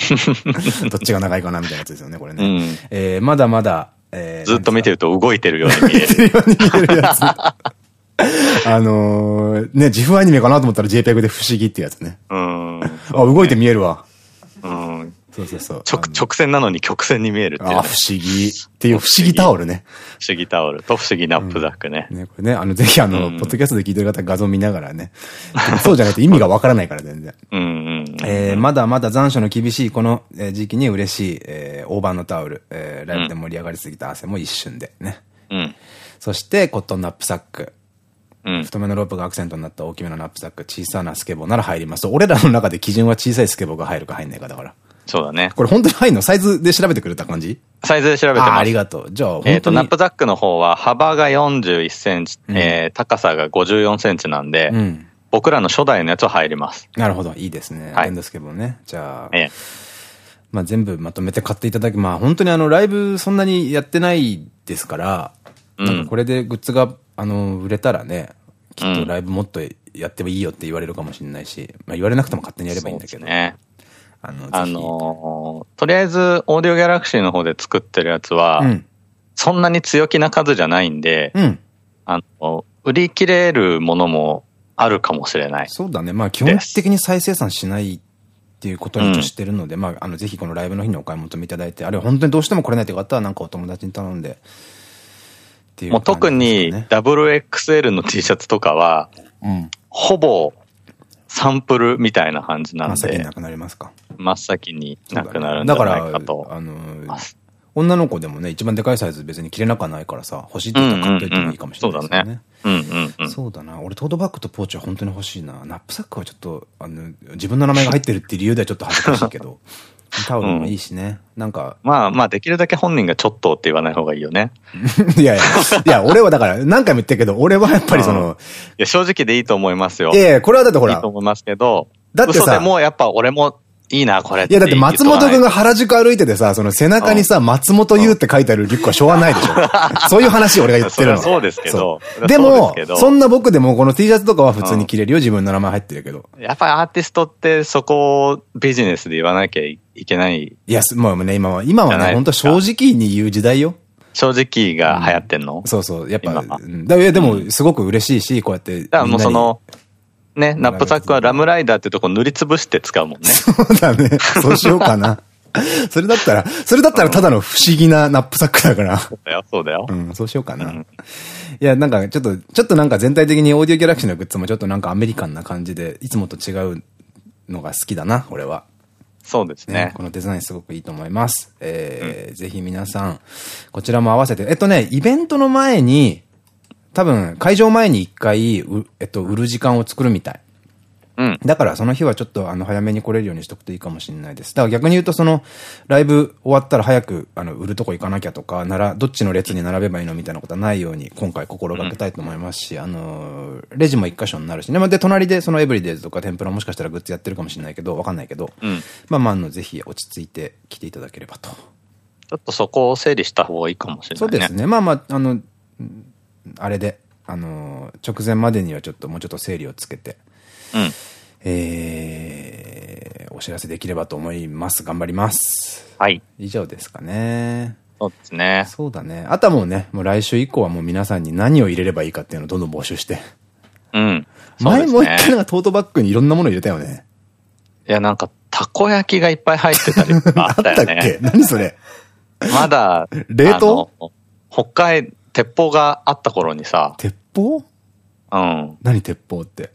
(laughs) どっちが長いかなみたいなやつですよね、これね。うん、えー、まだまだ、えー、ずっと見てると動いてるように見える。るように見えるやつ。(laughs) あのー、ね、自負アニメかなと思ったら JPEG で不思議ってやつね。うん。あ、動いて見えるわ。うん。そうそうそう。直、直線なのに曲線に見えるっていう、ね。あ、不思議。っていう不思議タオルね。不思議タオルと不思議ナップザックね。ね、これね、あの、ぜひあの、ポッドキャストで聞いてる方画像見ながらね。そうじゃないと意味がわからないから全然。うんうん。えまだまだ残暑の厳しいこの時期に嬉しい、えー、大判のタオル。えー、ライブで盛り上がりすぎた汗も一瞬でね。うん。そして、コットンナップサック。うん、太めのロープがアクセントになった大きめのナップサック、小さなスケボーなら入ります。俺らの中で基準は小さいスケボーが入るか入んないかだから。そうだね。これ本当に入んの？サイズで調べてくれた感じ？サイズで調べてます。あありがとう。じゃあ、えっと、ナップザックの方は幅が41センチ、うん、えー、高さが54センチなんで、うん、僕らの初代のやつは入ります。なるほど。いいですね。はい。ですけどね。じゃあ、ええ、まあ全部まとめて買っていただき、まあ本当にあの、ライブそんなにやってないですから、うん、これでグッズが、あの、売れたらね、きっとライブもっとやってもいいよって言われるかもしれないし、まあ言われなくても勝手にやればいいんだけど。ね。あの、あのー、とりあえず、オーディオギャラクシーの方で作ってるやつは、うん、そんなに強気な数じゃないんで、うん、あの、売り切れるものもあるかもしれない。そうだね。まあ、基本的に再生産しないっていうことにしてるので、うん、まあ、あの、ぜひこのライブの日にお買い求めいただいて、あれ本当にどうしても来れないという方は、なんかお友達に頼んで、っていう、ね、もう特に WXL の T シャツとかは、うん、ほぼサンプルみたいな感じなんで。真っ先になくなりますか？真っ先になくなるんじゃないかと。あのー、女の子でもね、一番でかいサイズ別に着れなくはないからさ、欲しいって言ったら買っといてもいいかもしれないですよね。そうだね。うんうんそうだな。俺トートバッグとポーチは本当に欲しいな。ナップサックはちょっと、あの、自分の名前が入ってるっていう理由ではちょっと恥ずかしいけど。タオルもいいしね。うん、なんか。まあまあ、できるだけ本人がちょっとって言わない方がいいよね。(laughs) いやいや、いや、俺はだから、何回も言ってるけど、俺はやっぱりその、うん、いや、正直でいいと思いますよ。いやいや、これはだってほら。いいと思いますけど、だってさ、でもやっぱ俺もいいな、これいや、だって松本くんが原宿歩いててさ、その背中にさ、松本優って書いてあるリュックはしょうがないでしょ。そういう話俺が言ってるの。(laughs) そうですけど。でも、そんな僕でもこの T シャツとかは普通に着れるよ。自分の名前入ってるけど。やっぱりアーティストってそこをビジネスで言わなきゃいけない。いや、もうね、今は、今はね、本当正直に言う時代よ。正直が流行ってんの、うん、そうそう。やっぱ、うん、だでも、すごく嬉しいし、こうやって。だからもうその、ね、ナップサックはラムライダーってとこ塗りつぶして使うもんね。そうだね。そうしようかな。(laughs) それだったら、それだったらただの不思議なナップサックだから。そうだよ、そうだよ。うん、そうしようかな。うん、いや、なんかちょっと、ちょっとなんか全体的にオーディオギャラクシーのグッズもちょっとなんかアメリカンな感じで、いつもと違うのが好きだな、俺は。そうですね、このデザインすごくいいと思います。えー、うん、ぜひ皆さん、こちらも合わせて、えっとね、イベントの前に、多分、会場前に一回、えっと、売る時間を作るみたい。うん。だからその日はちょっとあの早めに来れるようにしとくといいかもしれないです。だから逆に言うとそのライブ終わったら早くあの売るとこ行かなきゃとか、なら、どっちの列に並べばいいのみたいなことはないように今回心がけたいと思いますし、うん、あの、レジも一箇所になるしね。で、隣でそのエブリデイズとか天ぷらもしかしたらグッズやってるかもしれないけど、わかんないけど、うん、まあまああの、ぜひ落ち着いて来ていただければと。ちょっとそこを整理した方がいいかもしれない、ね、そうですね。まあまあ、あの、あれで、あの、直前までにはちょっともうちょっと整理をつけて、うん。えー、お知らせできればと思います。頑張ります。はい。以上ですかね。そうですね。そうだね。あとはもうね、もう来週以降はもう皆さんに何を入れればいいかっていうのをどんどん募集して。うん。ね、前もう一回なんかトートバッグにいろんなもの入れたよね。いや、なんか、たこ焼きがいっぱい入ってたりあったよね。(laughs) あったっけ？何それ？まだ、冷凍？北海、鉄砲があった頃にさ。鉄砲？うん。何鉄砲って？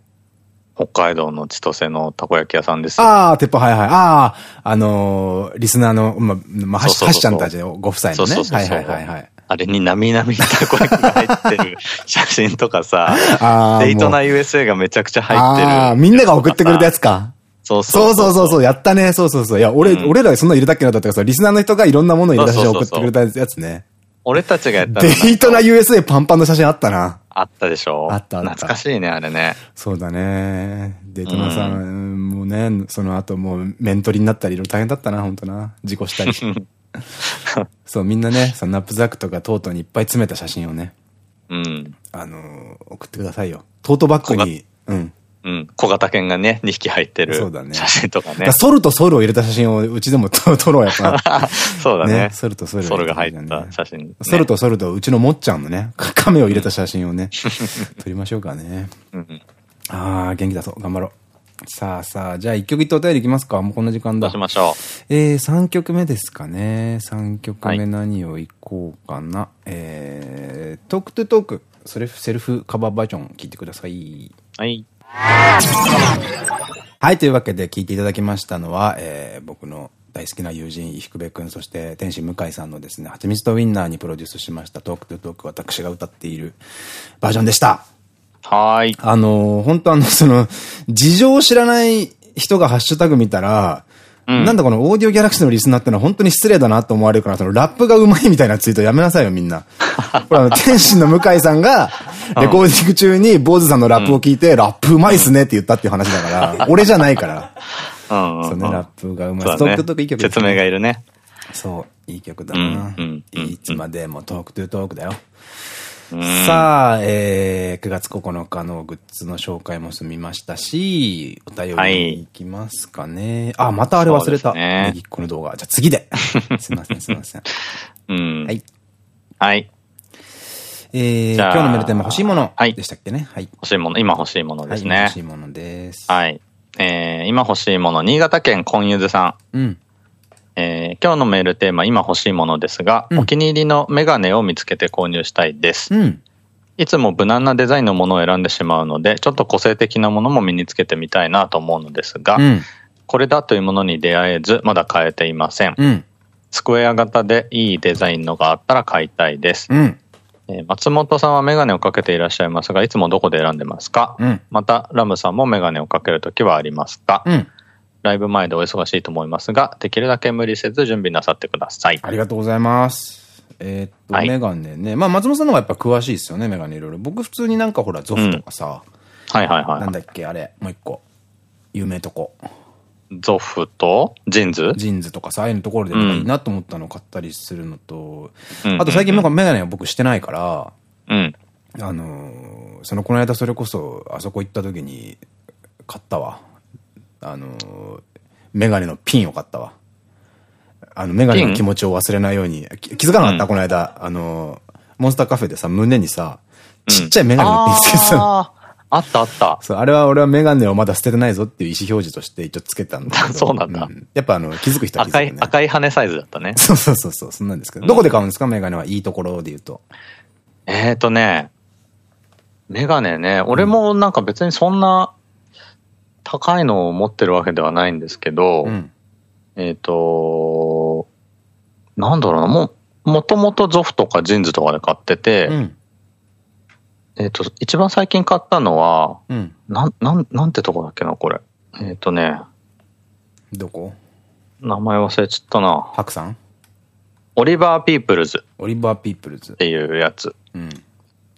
北海道の千歳のたこ焼き屋さんですああ、鉄板、はいはい。ああ、あのー、リスナーの、ま、ま、はし、はしちゃんたちのご夫妻のね。はいはいはいはい。あれになみなみたこ焼きが入ってる写真とかさ、(laughs) デイトナ USA がめちゃくちゃ入ってる。ああ、みんなが送ってくれたやつか。そうそうそうそうそう、やったね。そうそうそう。いや、俺、うん、俺らそんな入れたっけなだったからさ、リスナーの人がいろんなもの入れた写真送ってくれたやつね。俺たちがやったデイトナ USA パンパンの写真あったな。あったでしょあったあった。懐かしいね、あれね。そうだね。デイトナさんもね、その後もうメントリになったりいろいろ大変だったな、本当な。事故したり。(laughs) そう、みんなね、そのナップザックとかトートにいっぱい詰めた写真をね。うん。あの送ってくださいよ。トートバッグに、うん。うん。小型犬がね、2匹入ってる写真とかね。ソルとソルを入れた写真をうちでも (laughs) 撮ろうやっぱ。そうだね。ソルとソル。ソルが入った写真。ソルとソルとうちのもっちゃんのね、カメを入れた写真をね、(laughs) 撮りましょうかね。ああ、元気だそう。頑張ろう。さあさあ、じゃあ一曲いってお便りいきますかもうこんな時間だ。しましょう。えー、3曲目ですかね。3曲目何をいこうかな。はい、えー、トークトゥトーク、それセルフカバーバージョン聞いてください。はい。はい、というわけで聞いていただきましたのは、えー、僕の大好きな友人、伊福部君、そして天心向井さんのですね、はちみつとウィンナーにプロデュースしましたトークトゥトーク、私が歌っているバージョンでした。はい。あの、本当あの、その、事情を知らない人がハッシュタグ見たら、うん、なんだこの AUDIO GALAXY のリスナーってのは本当に失礼だなと思われるから、そのラップがうまいみたいなツイートやめなさいよ、みんな。これあの、天心の向井さんが、(laughs) レコーディング中に坊主さんのラップを聞いて、ラップうまいっすねって言ったっていう話だから、(laughs) 俺じゃないから。そうね、ラップがうまい。トークトークいい曲説明がいるね。そう、いい曲だな。いつまでも talk to talk だよ。さあ、えー、9月9日のグッズの紹介も済みましたし、お便りいきますかね。はい、あ、またあれ忘れた。ねぎっこの動画。じゃあ次で。(laughs) すいません、すいません。うん。はい。はい。えー、今日のメールテーマ欲しいものでしたっけね？はい。欲しいもの、今欲しいものですね。欲しいものです。はい。えー、今欲しいもの、新潟県コンユズさん。うん。えー、今日のメールテーマ、今欲しいものですが、うん、お気に入りのメガネを見つけて購入したいです。うん、いつも無難なデザインのものを選んでしまうので、ちょっと個性的なものも身につけてみたいなと思うのですが、うん、これだというものに出会えず、まだ買えていません。うん、スクエア型でいいデザインのがあったら買いたいです。松本さんはメガネをかけていらっしゃいますが、いつもどこで選んでますか、うん、また、ラムさんもメガネをかけるときはありますか、うん、ライブ前でお忙しいと思いますが、できるだけ無理せず準備なさってください。ありがとうございます。えー、っと、はい、メガネね。まあ、松本さんの方がやっぱ詳しいですよね、メガネいろいろ。僕普通になんかほら、ゾフとかさ。うん、はいはいはい。なんだっけ、あれ、もう一個。有名とこ。 Zoff と JINS？JINS とかさ、ああいうところでいいなと思ったのを買ったりするのと、あと最近なんかメガネは僕してないから、うん。あのー、そのこの間それこそ、あそこ行った時に買ったわ。あの、メガネのピンを買ったわ。あの、メガネの気持ちを忘れないように。気づかなかった、この間。あの、モンスターカフェでさ、胸にさ、ちっちゃいメガネのピンつけてたの。あったあった。(laughs) そう、あれは俺はメガネをまだ捨ててないぞっていう意思表示として一応つけたんだ (laughs) そうなんだ。やっぱあの、気づく人は気づく、ね、赤い、赤い羽サイズだったね。(laughs) そうそうそうそう、そんなんですけど。どこで買うんですか？メガネはいいところで言うと。えっとね、メガネね、俺もなんか別にそんな高いのを持ってるわけではないんですけど、うん、えっと、なんだろうな、もう、もともと Zoff とか JINS とかで買ってて、うん、えっと、一番最近買ったのは、うん、なん、なん、なんてとこだっけな、これ。えっ、ー、とね。どこ？名前忘れちゃったな。白さん Oliver Peoples。Oliver Peoples。っていうやつ。うん。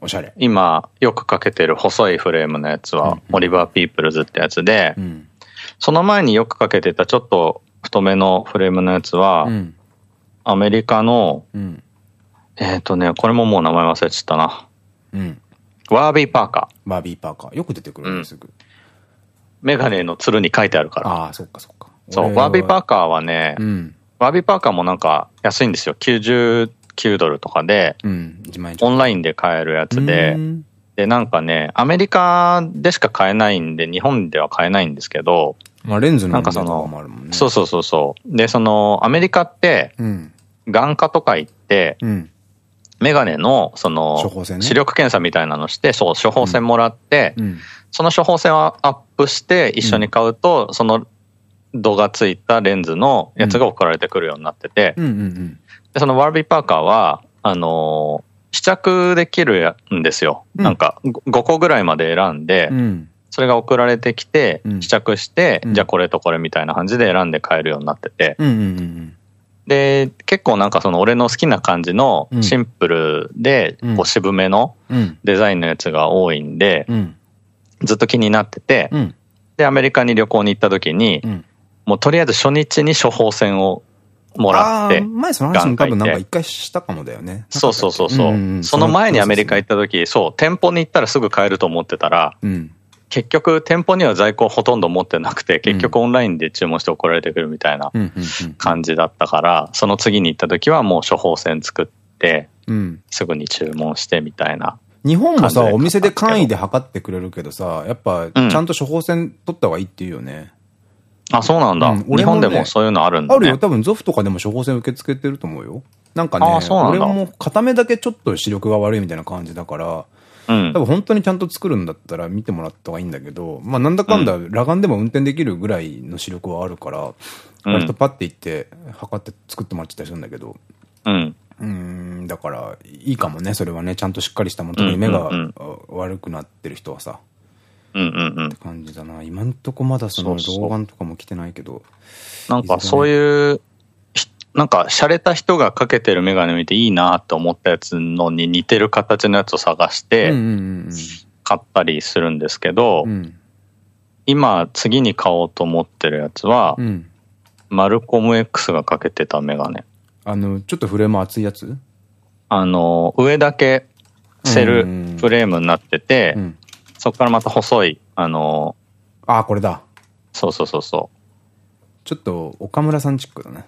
おしゃれ。今、よくかけてる細いフレームのやつは、 Oliver Peoples ってやつで、うん、その前によくかけてたちょっと太めのフレームのやつは、うん、アメリカの、うん、えっとね、これももう名前忘れちゃったな。うん。ワービー・パーカー。ワービー・パーカー。よく出てくるんですぐ。メガネのつるに書いてあるから。ああ、そっかそっか。そう、ワービー・パーカーはね、ワービー・パーカーもなんか安いんですよ。90 9ドルとかで、うん、オンラインで買えるやつで、で、なんかね、アメリカでしか買えないんで、日本では買えないんですけど、まあレンズのなんかその、そうそうそうそう。で、その、アメリカって、眼科とか行って、メガネの、その、視力検査みたいなのして、そう、処方箋もらって、その処方箋をアップして一緒に買うと、その度がついたレンズのやつが送られてくるようになってて、で、そのワービーパーカーは、あのー、試着できるんですよ。うん、なんか、5個ぐらいまで選んで、うん、それが送られてきて、試着して、じゃあこれとこれみたいな感じで選んで買えるようになってて。で、結構なんかその俺の好きな感じのシンプルで、こう渋めのデザインのやつが多いんで、ずっと気になってて、で、アメリカに旅行に行った時に、もうとりあえず初日に処方箋をもらって。前その話も多分なんか一回したかもだよね。そうそうそうそう。その前にアメリカ行った時、そう、店舗に行ったらすぐ買えると思ってたら、うん、結局店舗には在庫ほとんど持ってなくて、結局オンラインで注文して送られてくるみたいな感じだったから、その次に行った時はもう処方箋作って、うん、すぐに注文してみたいな。日本もさ、お店で簡易で測ってくれるけどさ、やっぱちゃんと処方箋取った方がいいっていうよね。あ、そうなんだ。うんね、日本でもそういうのあるんだ、ね、あるよ。多分ゾフとかでも処方箋受け付けてると思うよ。なんかね、俺も片目だけちょっと視力が悪いみたいな感じだから、うん、多分本当にちゃんと作るんだったら見てもらった方がいいんだけど、まあなんだかんだ裸眼でも運転できるぐらいの視力はあるから、割とパッて行って測って作ってもらっちゃったりするんだけど、うん。うん、だから、いいかもね、それはね。ちゃんとしっかりしたもの。特に目が悪くなってる人はさ。って感じだな。今んとこまだその老眼とかも来てないけど。なんかそういう、なんか洒落た人がかけてるメガネ見ていいなって思ったやつのに似てる形のやつを探して買ったりするんですけど、今次に買おうと思ってるやつは、マルコム X がかけてたメガネ。あの、ちょっとフレーム厚いやつ？あの、上だけセルフレームになってて、そこからまた細い、あのー、ああ、これだ。そうそうそうそう。ちょっと岡村さんチックだね。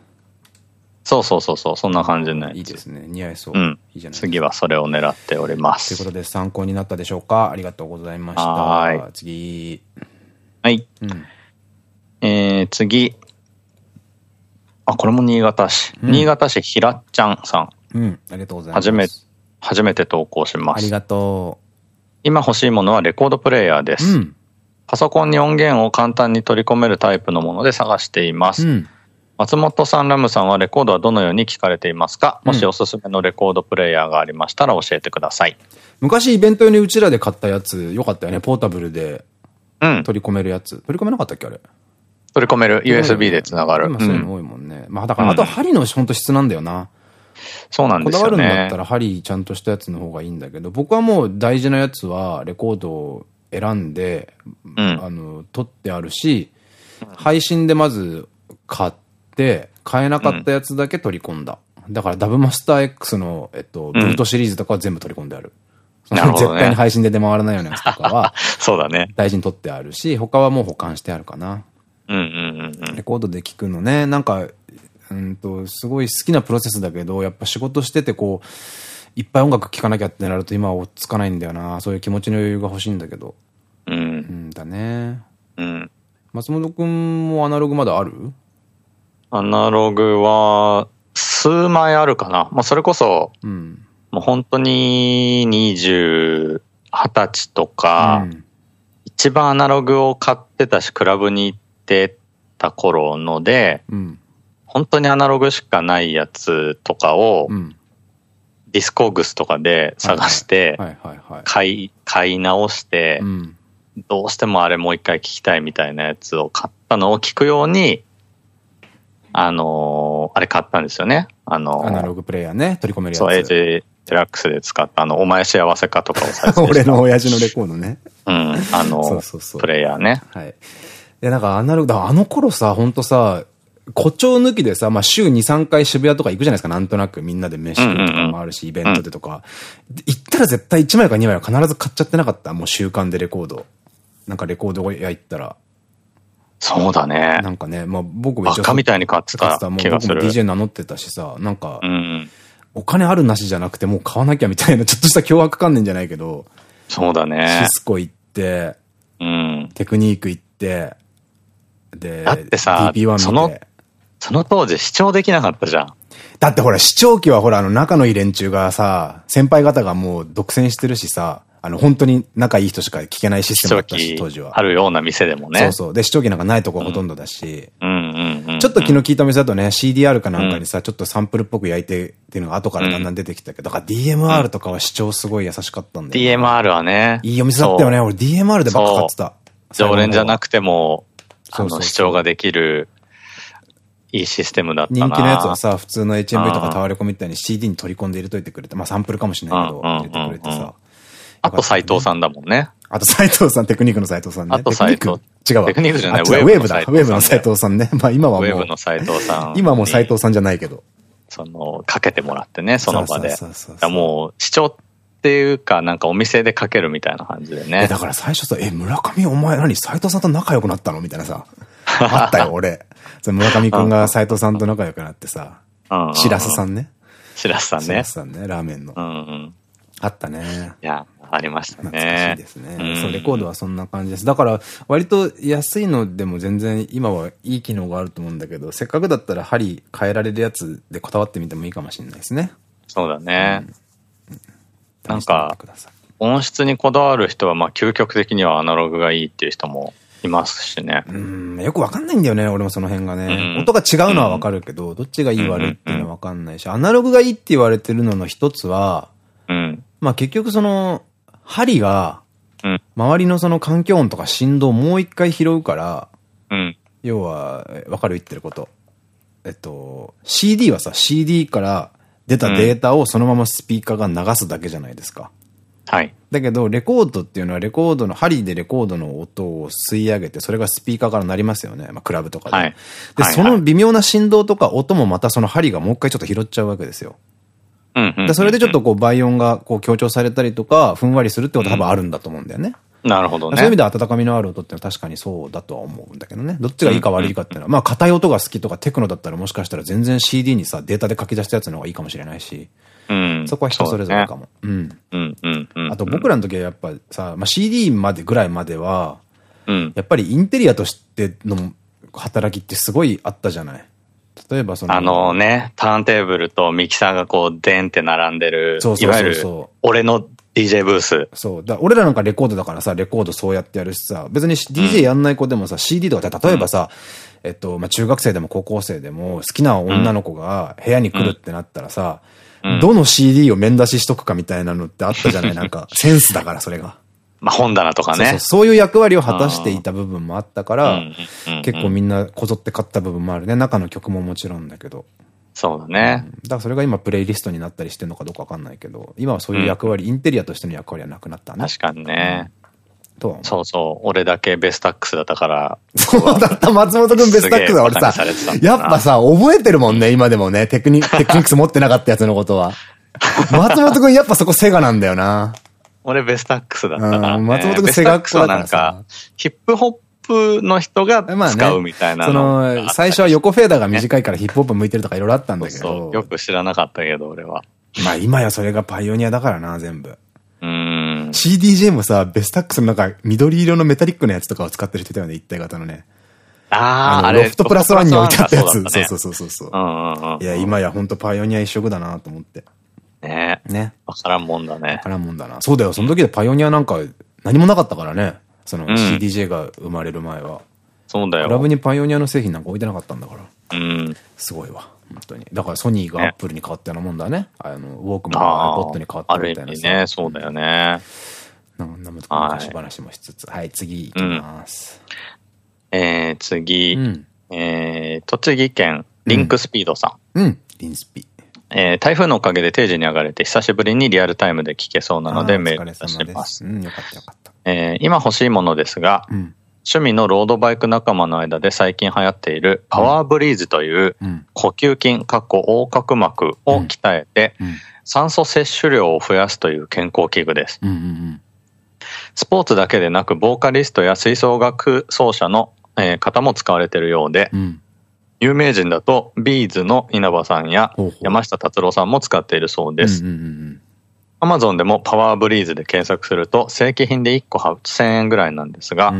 そうそうそうそう、そんな感じのいいですね。似合いそう。うん。いいじゃない次はそれを狙っております。ということで参考になったでしょうかありがとうございました。はい。次。はい。うん、えー、次。あ、これも新潟市。うん、新潟市ひらっちゃんさん。うん。ありがとうございます。初め、初めて投稿します。ありがとう。今欲しいものはレコードプレイヤーです。うん、パソコンに音源を簡単に取り込めるタイプのもので探しています。うん、松本さん、ラムさんはレコードはどのように聞かれていますか、もしおすすめのレコードプレイヤーがありましたら教えてください。昔イベント用にうちらで買ったやつ、よかったよね。ポータブルで取り込めるやつ。取り込めなかったっけあれ？取り込める？USB で繋がる。今そういうの多いもんね。まあだから、あと針の本当質なんだよな。そうなんですよね。こだわるんだったら針ちゃんとしたやつの方がいいんだけど、僕はもう大事なやつはレコードを選んで、うん、あの、撮ってあるし、配信でまず買って、買えなかったやつだけ取り込んだ。うん、だからダブマスター X の、えっと、ブルートシリーズとかは全部取り込んである。うん、絶対に配信で出回らないようなやつとかは、(laughs) そうだね。大事に取ってあるし、他はもう保管してあるかな。レコードで聞くのね、なんか、うんと、すごい好きなプロセスだけど、やっぱ仕事しててこう、いっぱい音楽聴かなきゃってなると今は落ち着かないんだよな。そういう気持ちの余裕が欲しいんだけど。うん。うんだね。うん。松本くんもアナログまだある？アナログは、数枚あるかな。まあ、それこそ、うん、もう本当に20、20歳とか、うん、一番アナログを買ってたし、クラブに行ってた頃ので、うん、本当にアナログしかないやつとかを、 Discogs とかで探して、買い、買い直して、どうしてもあれもう一回聞きたいみたいなやつを買ったのを聞くように、あのー、あれ買ったんですよね。あのー、アナログプレイヤーね、取り込めるやつ。そう、エイジデラックスで使った、あの、お前幸せかとかを再生俺の親父のレコードね。うん、あのプレイヤーね。はい。で、なんかアナログ、だあの頃さ、ほんとさ、誇張抜きでさ、まあ週2、3回渋谷とか行くじゃないですか、なんとなくみんなで飯食うとかもあるし、イベントでとか。行ったら絶対1枚か2枚は必ず買っちゃってなかった、もう習慣でレコード。なんかレコード屋行ったら。そうだね。なんかね、まあ僕は一応。バカみたいに買ってた気がする。僕も DJ 名乗ってたしさ、なんか、お金あるなしじゃなくてもう買わなきゃみたいな、ちょっとした脅迫観念じゃないけど。そうだね。シスコ行って、うん、テクニーク行って、で、だってさ、DP1 その、その当時視聴できなかったじゃん。だってほら、視聴器はほら、あの、仲のいい連中がさ、先輩方がもう独占してるしさ、あの、本当に仲いい人しか聞けないシステムだったし、当時は。あるような店でもね。そうそう。で、視聴器なんかないとこほとんどだし。ちょっと気の利いた店だとね、CDR かなんかにさ、ちょっとサンプルっぽく焼いてっていうのが後からだんだん出てきたけど、だから DMR とかは視聴すごい優しかったんだよ。DMR はね。いいお店だったよね。俺 DMR でばっか買ってた。常連じゃなくても、あの、視聴ができる、いいシステムだったな。人気のやつはさ、普通の HMV とかタワレコみたいに CD に取り込んで入れといてくれて、まあサンプルかもしれないけど、入れてくれてさ。あと斎藤さんだもんね。あと斎藤さん、テクニックの斎藤さんね。あと斎藤。違うわ。テクニックじゃない、ウェーブだ。ウェーブの斎藤さんね。(laughs) まあ今はもう。ウェーブの斎藤さん。今も斎藤さんじゃないけど。その、かけてもらってね、その場で。もう、視聴っていうか、なんかお店でかけるみたいな感じでね。だから最初さ、え、村上お前何？斎藤さんと仲良くなったの？みたいなさ。(laughs) あったよ、(laughs) 俺。村上くんが斎藤さんと仲良くなってさ。しらすさんね。しらすさんね。しらすさんね、ラーメンの。あったね。いや、ありましたね。懐かしいですね。そう、レコードはそんな感じです。だから、割と安いのでも全然今はいい機能があると思うんだけど、せっかくだったら針変えられるやつでこだわってみてもいいかもしれないですね。そうだね。なんか、音質にこだわる人は、まあ、究極的にはアナログがいいっていう人もいますしね。うん、よくわかんないんだよね、俺もその辺がね。音が違うのはわかるけど、どっちがいい悪いっていうのはわかんないし、アナログがいいって言われてるのの一つは、うん、まあ結局その、針が、周りのその環境音とか振動をもう一回拾うから、うん、要は、わかる言ってること。えっと、CD はさ、CD から出たデータをそのままスピーカーが流すだけじゃないですか。はい。だけど、レコードっていうのはレコードの、針でレコードの音を吸い上げて、それがスピーカーから鳴りますよね。まあ、クラブとかで。はい。で、その微妙な振動とか音もまたその針がもう一回ちょっと拾っちゃうわけですよ。それでちょっとこう倍音がこう強調されたりとか、ふんわりするってことは多分あるんだと思うんだよね。なるほどね。そういう意味で温かみのある音ってのは確かにそうだとは思うんだけどね。どっちがいいか悪いかっていうのは、まあ硬い音が好きとかテクノだったらもしかしたら全然 CD にさ、データで書き出したやつの方がいいかもしれないし。うん、そこは人それぞれかも。うね、うん。うんうん。あと僕らの時はやっぱさ、まあ CD までぐらいまでは、うん、やっぱりインテリアとしての働きってすごいあったじゃない？例えばその。あのね、ターンテーブルとミキサーがこう、デンって並んでる。そうそうそうそう。俺の DJ ブース。そう。だ俺らなんかレコードだからさ、レコードそうやってやるしさ、別に DJ やんない子でもさ、うん、CD とか例えばさ、うん、えっと、まあ、中学生でも高校生でも好きな女の子が部屋に来るってなったらさ、うん、どの CD を面出ししとくかみたいなのってあったじゃない？(laughs) なんか、センスだからそれが。まあ本棚とかねそうそういう役割を果たしていた部分もあったから、結構みんなこぞって買った部分もあるね。中の曲ももちろんだけど。そうだね、うん。だからそれが今プレイリストになったりしてるのかどうかわかんないけど、今はそういう役割、うん、インテリアとしての役割はなくなったね。確かにね。うん、そうそう。俺だけベスタックスだったから。そうだった。松本くんベスタックスだ。俺さ、やっぱさ、覚えてるもんね、今でもね。テクニ、(laughs) テクニックス持ってなかったやつのことは。松本くんやっぱそこセガなんだよな。俺ベスタックスだったから、ね。松本くんセガックスはなんか、ヒップホップの人が使うみたいなの、ね、その、最初は横フェーダーが短いからヒップホップ向いてるとかいろいろあったんだけど。そうよく知らなかったけど、俺は。まあ今やそれがパイオニアだからな、全部。うん。CDJ もさ、ベスタックスのなんか緑色のメタリックなやつとかを使ってる人いたよね、一体型のね。ああ、あれ。ロフトプラスワンに置いてあったやつ。そうそうそうそう。いや、今やほんとパイオニア一色だなと思って。ねね。わからんもんだね。わからんもんだな。そうだよ、その時でパイオニアなんか何もなかったからね。その CDJ が生まれる前は。そうだよ。クラブにパイオニアの製品なんか置いてなかったんだから。うん。すごいわ。本当に。だからソニーがアップルに変わったようなもんだね。あの、ウォークマンが iPod に変わったみたいな。ね、そうだよね。なんな昔話もしつつ。はい、次いきます。えー、次。えー、栃木県リンクスピードさん。うん、リンスピ。えー、台風のおかげで定時に上がれて久しぶりにリアルタイムで聞けそうなのでメール出してます。うん、よかったよかった。えー、今欲しいものですが、うん、趣味のロードバイク仲間の間で最近流行っているパワーブリーズという呼吸筋、過去横隔膜を鍛えて酸素摂取量を増やすという健康器具です。スポーツだけでなくボーカリストや吹奏楽奏者の方も使われているようで、有名人だとビーズの稲葉さんや山下達郎さんも使っているそうです。アマゾンでもパワーブリーズで検索すると正規品で1個8000円ぐらいなんですが、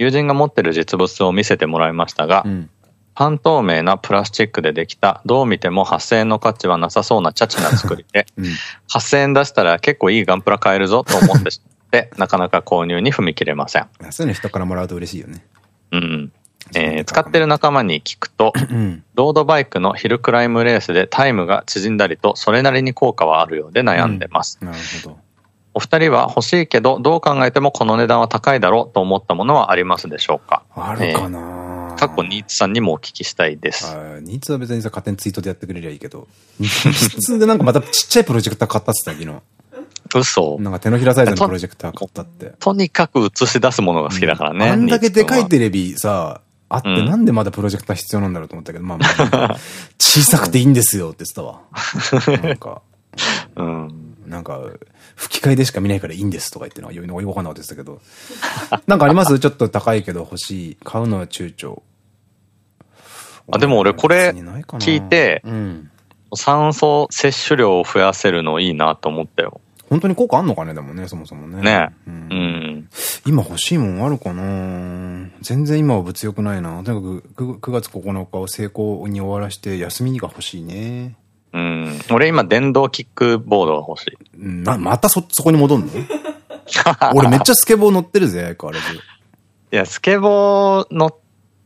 友人が持ってる実物を見せてもらいましたが、うん、半透明なプラスチックでできた、どう見ても8000円の価値はなさそうなチャチな作りで、(laughs) うん、8000円出したら結構いいガンプラ買えるぞと思ってしまって、(laughs) なかなか購入に踏み切れません。そういうの人からもらうと嬉しいよね。うん。えー、使ってる仲間に聞くと、うん、ロードバイクのヒルクライムレースでタイムが縮んだりと、それなりに効果はあるようで悩んでます。なるほど。お二人は欲しいけど、どう考えてもこの値段は高いだろうと思ったものはありますでしょうか？あるかな、えー、過去ニーツさんにもお聞きしたいです。ニーツは別にさ、勝手にツイートでやってくれりゃいいけど。普通でなんかまたちっちゃいプロジェクター買ったって言った昨日。嘘なんか手のひらサイズのプロジェクター買ったって。とにかく映し出すものが好きだからね。うん、あんだけでかいテレビさ、あって、なんでまだプロジェクター必要なんだろうと思ったけど、まあまあ、(laughs) 小さくていいんですよって言ってたわ。(laughs) なんか。うん。なんか、吹き替えでしか見ないからいいんですとか言ってのは、よくわかんなかったですけど。(laughs) なんかあります？ちょっと高いけど欲しい。買うのは躊躇。あ、でも俺これ聞いて、うん、酸素摂取量を増やせるのいいなと思ったよ。本当に効果あんのかね？でもね、そもそもね。ね。うん。うん、今欲しいもんあるかな？全然今は物欲ないな。とにかく 9, 9月9日を成功に終わらして休みが欲しいね。うん。俺今電動キックボードが欲しい。な、またそ、そこに戻んの？(laughs) 俺めっちゃスケボー乗ってるぜ、相変わらず。いや、スケボー乗、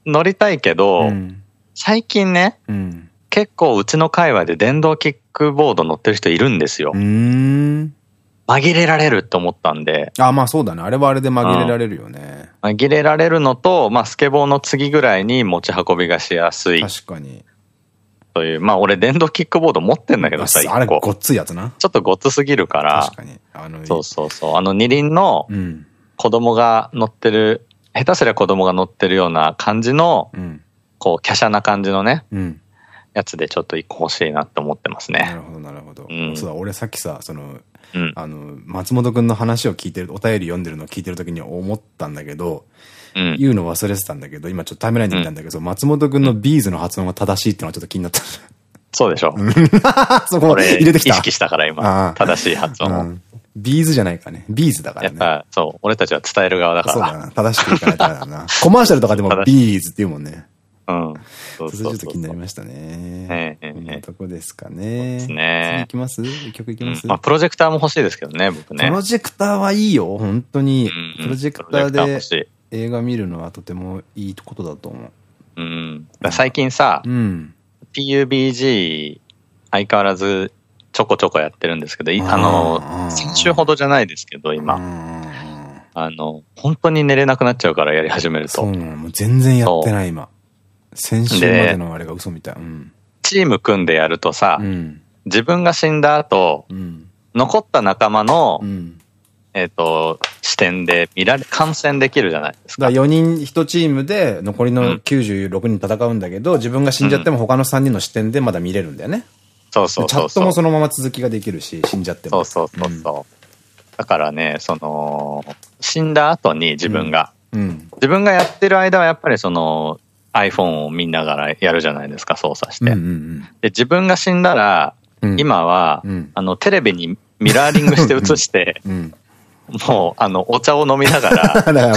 乗りたいけど、うん、最近ね、うん、結構うちの界隈で電動キックボード乗ってる人いるんですよ。紛れられるって思ったんで。あ、まあそうだね。あれはあれで紛れられるよね。うん、紛れられるのと、まあスケボーの次ぐらいに持ち運びがしやすい。確かに。という、まあ俺電動キックボード持ってんだけどさ、あれごっついやつな。ちょっとごっつすぎるから。確かに。あの、そうそうそう。あの二輪の子供が乗ってる、うん、下手すりゃ子供が乗ってるような感じの、うん、こう、華奢な感じのね、うん、やつでちょっと一個欲しいなって思ってますね。なるほど、なるほど。うん、そうだ、俺さっきさ、その、うん、あの、松本くんの話を聞いてる、お便り読んでるのを聞いてるときに思ったんだけど、言うの忘れてたんだけど、今ちょっとタイムラインで見たんだけど、松本くんのビーズの発音が正しいっていうのはちょっと気になった。そうでしょ。(laughs) そこ入れてきた？意識したから今。正しい発音を。ビーズじゃないかね。ビーズだからね。やっぱ、そう。俺たちは伝える側だから。そうだな。正しくいかないとだな。コマーシャルとかでもビーズって言うもんね。うん。そうそうちょっと気になりましたね。ええ。こんなとこですかね。ですね。次行きます？曲行きます？まあ、プロジェクターも欲しいですけどね、僕ね。プロジェクターはいいよ、本当に。プロジェクターで映画見るのはとてもいいことだと思う。うん。最近さ、うん、PUBG 相変わらずちょこちょこやってるんですけど、あの、先週ほどじゃないですけど、今。あの、本当に寝れなくなっちゃうからやり始めると。そうなの、もう全然やってない今。先週までのあれが嘘みたい。うん、チーム組んでやるとさ、うん、自分が死んだ後、うん、残った仲間の、えっと、視点で見られ、観戦できるじゃないですか。だ4人1チームで残りの96人戦うんだけど、自分が死んじゃっても他の3人の視点でまだ見れるんだよね。そうそうチャットもそのまま続きができるし、死んじゃっても。そうそうそうそう。だからね、その、死んだ後に自分が、自分がやってる間はやっぱりその iPhone を見ながらやるじゃないですか、操作して。で自分が死んだら、今は、あの、テレビにミラーリングして映して、もう、あの、お茶を飲みながら。(laughs) だから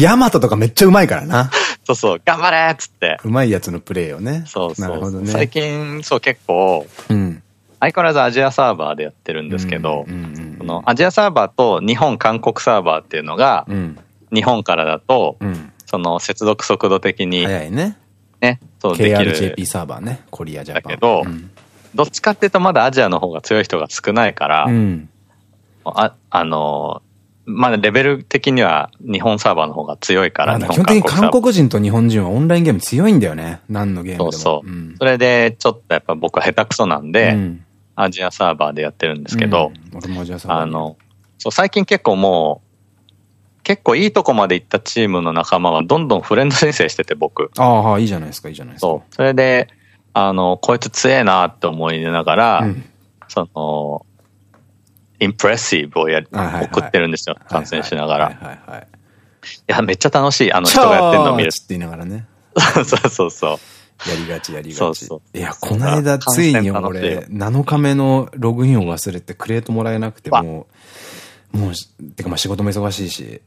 ヤマトとかめっちゃうまいからな。そうそう、頑張れっつって。うまいやつのプレイをね。そうそう。なるほどね。最近、そう結構、うん、相変わらずアジアサーバーでやってるんですけど、このアジアサーバーと日本、韓国サーバーっていうのが、うん、日本からだと、うん、その接続速度的に、早いね。ね、そうできる。KRJP サーバーね、コリアジャパン。だけど、どっちかっていうとまだアジアの方が強い人が少ないから、ああの、まあレベル的には日本サーバーの方が強いから、基本的に韓国人と日本人はオンラインゲーム強いんだよね。何のゲームでも。そうそう。うん、それで、ちょっとやっぱ僕は下手くそなんで、うん、アジアサーバーでやってるんですけど、うん、俺もアジアサーバー。あの、そう、最近結構もう、結構いいとこまで行ったチームの仲間はどんどんフレンド申請してて僕。ああ、いいじゃないですか、いいじゃないですか。そう。それで、あの、こいつ強えなって思いながら、その、インプレッシブをや、送ってるんですよ。観戦しながら。いや、めっちゃ楽しい。あの人がやってるの見る。って言いながらね。(laughs) そうそうそう。やりがちやりがち。そうそう。いや、この間ついに俺、7日目のログインを忘れてクレートもらえなくて、もう、もう、てかまあ仕事も忙しいし、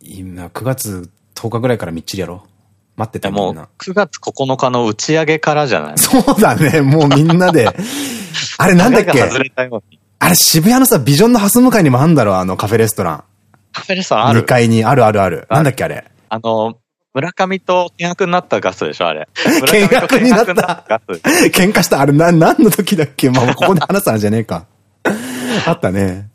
今、9月10日ぐらいからみっちりやろう。待ってたもう、9月9日の打ち上げからじゃない？そうだね、もうみんなで。(laughs) あれなんだっけ？あれ渋谷のさ、ビジョンのハス向かいにもあんだろ、あのカフェレストラン。カフェレストランある ?2 階に、あるあるある。なんだっけあれ？あの、村上と見学になったガスでしょあれ。(laughs) 見学になった？喧嘩した？あれな、何の時だっけ？まあ、ここで話す話じゃねえか。あったね。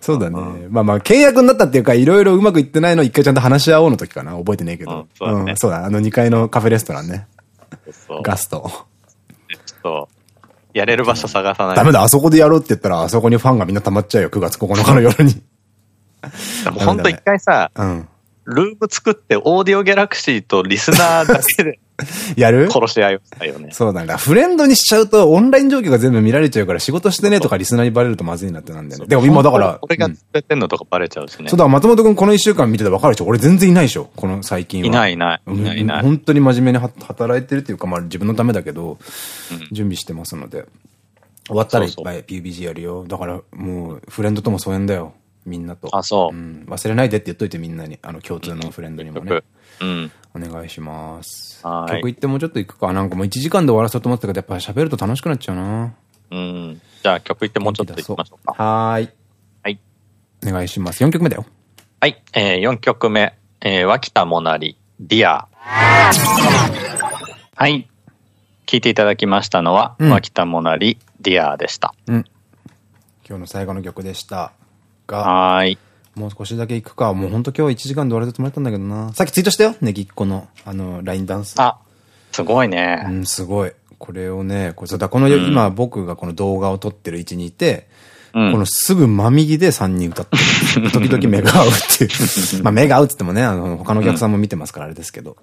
そうだね。まあまあ、契約になったっていうか、いろいろうまくいってないの一回ちゃんと話し合おうの時かな。覚えてねえけど。うん、そうだ、あの2階のカフェレストランね。ガスト。ちょっと、やれる場所探さない。ダメだ、あそこでやろうって言ったら、あそこにファンがみんな溜まっちゃうよ、9月9日の夜に。ほんと一回さ、うん、ルーム作って、オーディオギャラクシーとリスナーだけで (laughs) やる？殺し合いをしたよね。そうなんだ。フレンドにしちゃうと、オンライン状況が全部見られちゃうから、仕事してねとかリスナーにバレるとまずいなってなんだよね。でも今だから。俺が作ってんのとかバレちゃうしね。そうだ、松本くんこの一週間見てて分かるでしょ俺全然いないでしょこの最近は。いないいない。いないいない。本当に真面目に働いてるっていうか、まあ自分のためだけど、準備してますので。終わったらいっぱい PUBG やるよ。だからもう、フレンドとも疎遠だよ。みんなと。あ、そう。うん。忘れないでって言っといてみんなに。あの、共通のフレンドにもね。うん。お願いします。曲行ってもうちょっと行くか。なんかもう1時間で終わらそうと思ってたけど、やっぱ喋ると楽しくなっちゃうな。うん。じゃあ曲行ってもうちょっと行きましょうか。はーい。はい。お願いします。4曲目だよ。はい。えー、4曲目。えー、脇田もなり、 Dear。はい。聞いていただきましたのは、うん、脇田もなり、 Dearでした。うん。今日の最後の曲でした。が。はい。もう少しだけ行くか。もうほんと今日1時間で終わらせてもらったんだけどな。さっきツイートしたよ Negicco の、あの、ラインダンス。あ、すごいね。うん、すごい。これをね、これだこの、うん、今僕がこの動画を撮ってる位置にいて、うん、このすぐ真右で3人歌ってる。(laughs) 時々目が合うっていう。(laughs) まあ目が合うって言ってもね、あの、他のお客さんも見てますからあれですけど。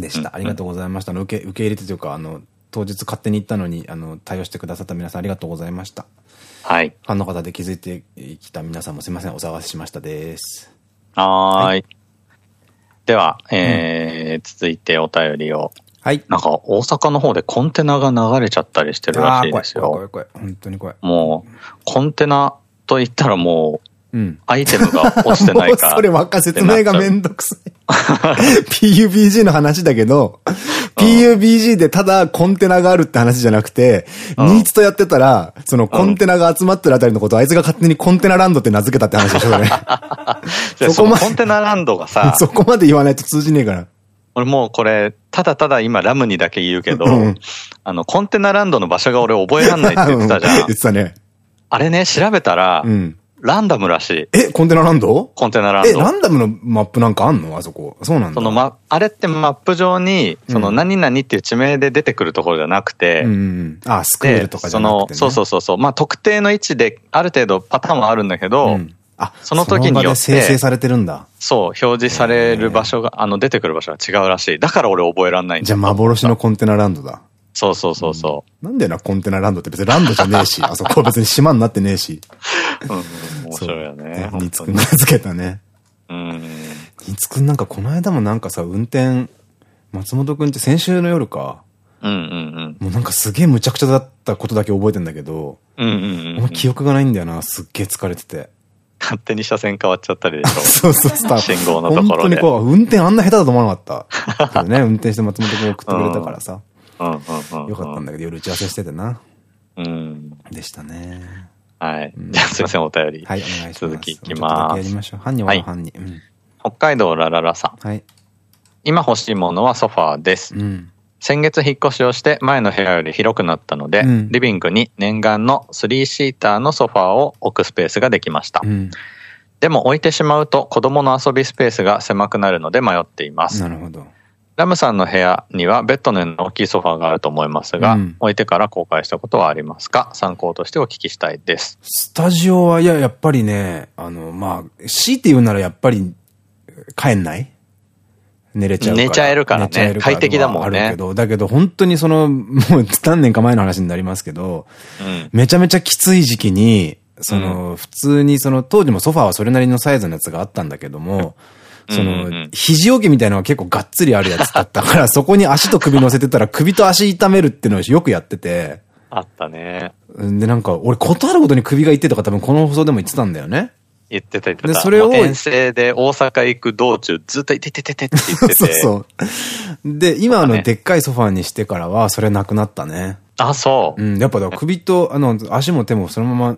でした。ありがとうございました。受け、受け入れてというか、あの、当日勝手に行ったのに、あの、対応してくださった皆さんありがとうございました。はい。ファンの方で気づいてきた皆さんもすみません、お騒がせしましたです。はーい。では、えー、うん、続いてお便りを。はい。なんか大阪の方でコンテナが流れちゃったりしてるらしいですよ。怖い怖い怖い。本当に怖い。もう、コンテナと言ったらもう、うん、アイテムが落ちてないか (laughs) そればっか説明がめんどくさい。PUBG の話だけど、PUBG でただコンテナがあるって話じゃなくて、ニーツとやってたら、そのコンテナが集まってるあたりのことをあいつが勝手にコンテナランドって名付けたって話でしょ、ね。(laughs) そこまで。コンテナランドがさ、(laughs) そこまで言わないと通じねえから。俺もうこれ、ただただ今ラムにだけ言うけど、うん、あの、コンテナランドの場所が俺覚えらんないって言ってたじゃん。言ってたね。あれね、調べたら、うんランダムらしい。え、コンテナランド？コンテナランド。え、ランダムのマップなんかあんの？あそこ。そうなんだ。そのま、あれってマップ上に、その何々っていう地名で出てくるところじゃなくて、うん。あ、スクールとかじゃなくて、ね、その、そうそうそう。まあ特定の位置である程度パターンはあるんだけど、うん、あ、その時によって。生成されてるんだ。そう、表示される場所が、あの、出てくる場所が違うらしい。だから俺覚えらんないんだ。じゃあ幻のコンテナランドだ。そうそうそうそう。なんだよな、コンテナランドって別にランドじゃねえし、(laughs) あそこ別に島になってねえし。うん、面白いよね。につく名付けたね。うん。新津くんなんかこの間もなんかさ、運転、松本くんって先週の夜か。うんうんうん。もうなんかすげえ無茶苦茶だったことだけ覚えてんだけど、うんうんうん。記憶がないんだよな、すっげえ疲れてて。勝手に車線変わっちゃったりでしょ。(laughs) そうそうそう。信号のところで。本当にこう、運転あんな下手だと思わなかった。ね、(laughs) 運転して松本君送ってくれたからさ。よかったんだけど、夜打ち合わせしててな。うん。でしたね。はい。じゃあすいません、お便り。はい、お願いします。続きいきます。やりましょう。犯人は犯人。北海道ラララさん。はい。今欲しいものはソファーです。うん。先月引っ越しをして前の部屋より広くなったので、うん、リビングに念願の3シーターのソファーを置くスペースができました。うん、でも置いてしまうと子供の遊びスペースが狭くなるので迷っています。なるほど。ラムさんの部屋にはベッドの大きいソファーがあると思いますが、うん、置いてから後悔したことはありますか？参考としてお聞きしたいです。スタジオは、いや、やっぱりね、あの、まあ、強いて言うならやっぱり帰んない？寝れちゃうから。寝ちゃえるからね。快適だもんね。あるけど、だけど本当にその、もう何年か前の話になりますけど、うん、めちゃめちゃきつい時期に、その、うん、普通にその、当時もソファーはそれなりのサイズのやつがあったんだけども、その、肘置きみたいなのが結構がっつりあるやつだったから、(laughs) そこに足と首乗せてたら首と足痛めるっていうのをよくやってて。あったね。で、なんか、俺、ことあるごとに首が痛いとか多分この放送でも言ってたんだよね。言ってた言ってた。で、それを。遠征で大阪行く道中、ずっといててててって言ってて。そうそう。で、今のでっかいソファーにしてからは、それなくなったね。あ、そう。うん、やっぱ首と、あの、足も手もそのまま、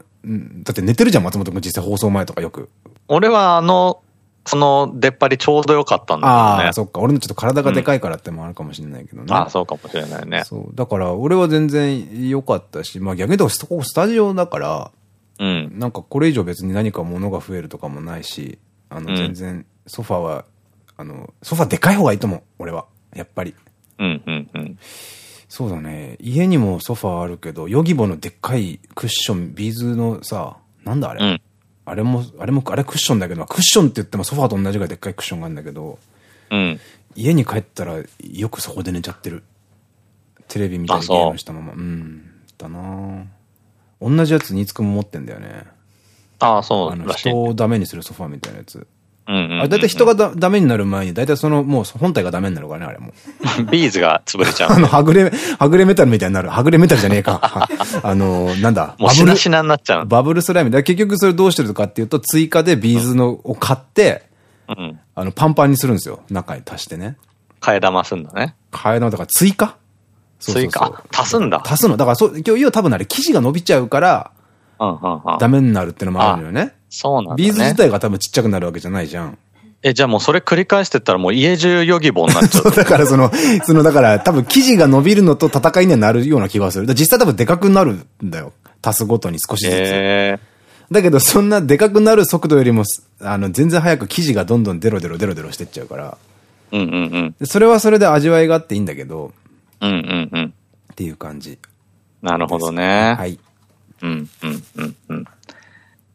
だって寝てるじゃん、松本君実際放送前とかよく。俺はあの、その出っ張りちょうどよかったんだよね。ああ、そっか。俺のちょっと体がでかいからってもあるかもしれないけどね。うん、ああ、そうかもしれないね。そう。だから俺は全然良かったし、まあ逆に言うとここスタジオだから、うん。なんかこれ以上別に何か物が増えるとかもないし、あの全然ソファーは、あの、ソファーでかい方がいいと思う。俺は。やっぱり。うんうんうん。そうだね。家にもソファーあるけど、ヨギボのでっかいクッション、ビーズのさ、なんだあれ、うん、あれも、あれも、あれクッションだけど、クッションって言ってもソファーと同じぐらいでっかいクッションがあるんだけど、うん。家に帰ったらよくそこで寝ちゃってる。テレビ見たりゲームしたまま。うん。だな同じやつにつくも持ってんだよね。ああ、そう。あの、人をダメにするソファーみたいなやつ。あ、だいたい人がだダメになる前に、だいたいその、もう本体がダメになるからね、あれも。(laughs) ビーズが潰れちゃう。あの、はぐれ、はぐれメタルみたいになる。はぐれメタルじゃねえか。(laughs) あの、なんだ。バブル。しなになっちゃう。バブルスライム。結局それどうしてるかっていうと、追加でビーズのを買って、うん、あの、パンパンにするんですよ。中に足してね。替え玉すんだね。替え玉だから追加？追加？足すんだ。足すの。だからそう、今日、要は多分あれ、生地が伸びちゃうから、ダメになるってのもあるのよね。そうなんだ、ね。ビーズ自体が多分ちっちゃくなるわけじゃないじゃん。え、じゃあもうそれ繰り返してったらもう家中ヨギボになっちゃう。そう、だからその、(laughs) その、だから多分生地が伸びるのと戦いにはなるような気がする。実際多分でかくなるんだよ。足すごとに少しずつ。えー、だけどそんなでかくなる速度よりも、あの、全然早く生地がどんどんデロデロデロデロしてっちゃうから。うんうんうん。それはそれで味わいがあっていいんだけど。うんうんうん。っていう感じ。なるほどね。はい。うんうんうんうん。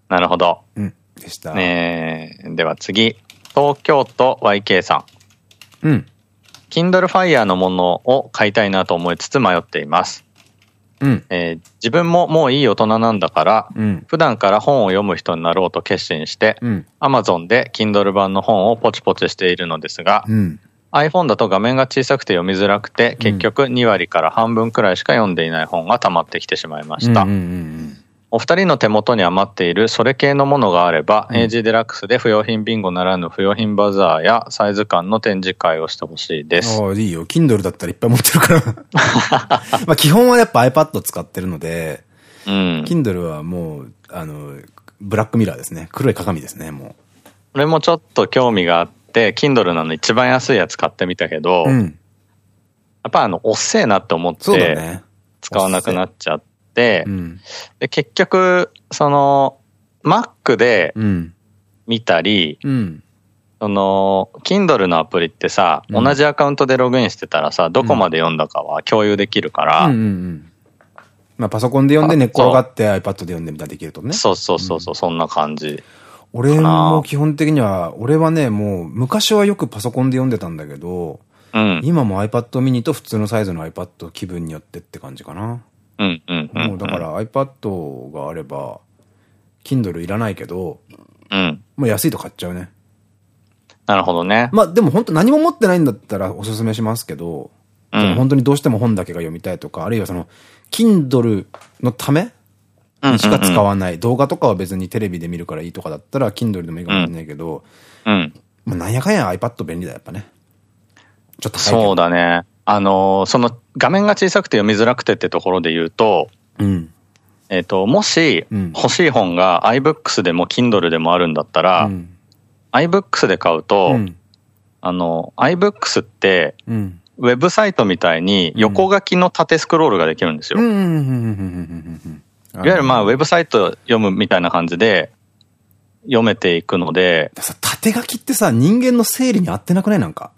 なるほど。うん。でした。ねでは次。東京都 YK さん。うん。Kindle Fire のものを買いたいなと思いつつ迷っています。うん、えー、自分ももういい大人なんだから、うん、普段から本を読む人になろうと決心して、うん、Amazon で Kindle 版の本をポチポチしているのですが、うん、iPhone だと画面が小さくて読みづらくて、結局2割から半分くらいしか読んでいない本が溜まってきてしまいました。お二人の手元に余っているそれ系のものがあれば、うん、AG デラックスで不用品ビンゴならぬ不用品バザーやサイズ感の展示会をしてほしいです。ああ、いいよ。Kindle だったらいっぱい持ってるから (laughs) まあ基本はやっぱ iPad 使ってるので、うん、Kindle はもう、あの、ブラックミラーですね。黒い鏡ですね、もう。俺もちょっと興味があって、Kindle なの一番安いやつ買ってみたけど、うん、やっぱあの、おっせえなって思って、使わなくなっちゃって、、うん、で結局、その、Mac で見たり、うん、その、Kindle のアプリってさ、うん、同じアカウントでログインしてたらさ、どこまで読んだかは共有できるから、まあパソコンで読んで寝っ転がって iPad で読んでみたらできるとね。そうそうそうそう、そんな感じ。俺も基本的には、俺はね、もう昔はよくパソコンで読んでたんだけど、うん、今も iPad mini と普通のサイズの iPad 気分によってって感じかな。うんうんうん。もうだから iPad があれば、Kindle いらないけど、うん。もう安いと買っちゃうね。なるほどね。まあでも本当何も持ってないんだったらおすすめしますけど、うん、本当にどうしても本だけが読みたいとか、あるいはその、Kindle のためにしか使わない。動画とかは別にテレビで見るからいいとかだったら、Kindle でもいいかもしれないけど、うん。まあなんやかんや iPad 便利だ、やっぱね。ちょっとそうだね。あのー、その画面が小さくて読みづらくてってところで言うと、うん。えっと、もし欲しい本が iBooks でも Kindle でもあるんだったら、うん、iBooks で買うと、うん、あの、iBooks って、うん、ウェブサイトみたいに横書きの縦スクロールができるんですよ。いわゆるまあウェブサイト読むみたいな感じで読めていくので。縦書きってさ、人間の整理に合ってなくない？なんか。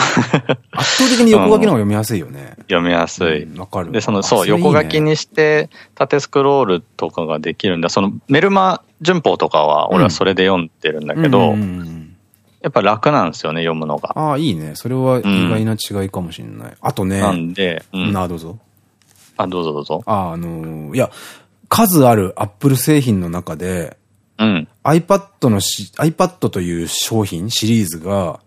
(laughs) 圧倒的に横書きの方が読みやすいよね。読みやすい。わ、かる。で、その、そう、横書きにして、縦スクロールとかができるんだ。その、メルマ順法とかは、俺はそれで読んでるんだけど、やっぱ楽なんですよね、読むのが。ああ、いいね。それは意外な違いかもしれない。あとね。なんで、なあ、どうぞ。あ、どうぞどうぞ。あ、あのいや、数あるアップル製品の中で、うん、iPad のし、iPad という商品、シリーズが、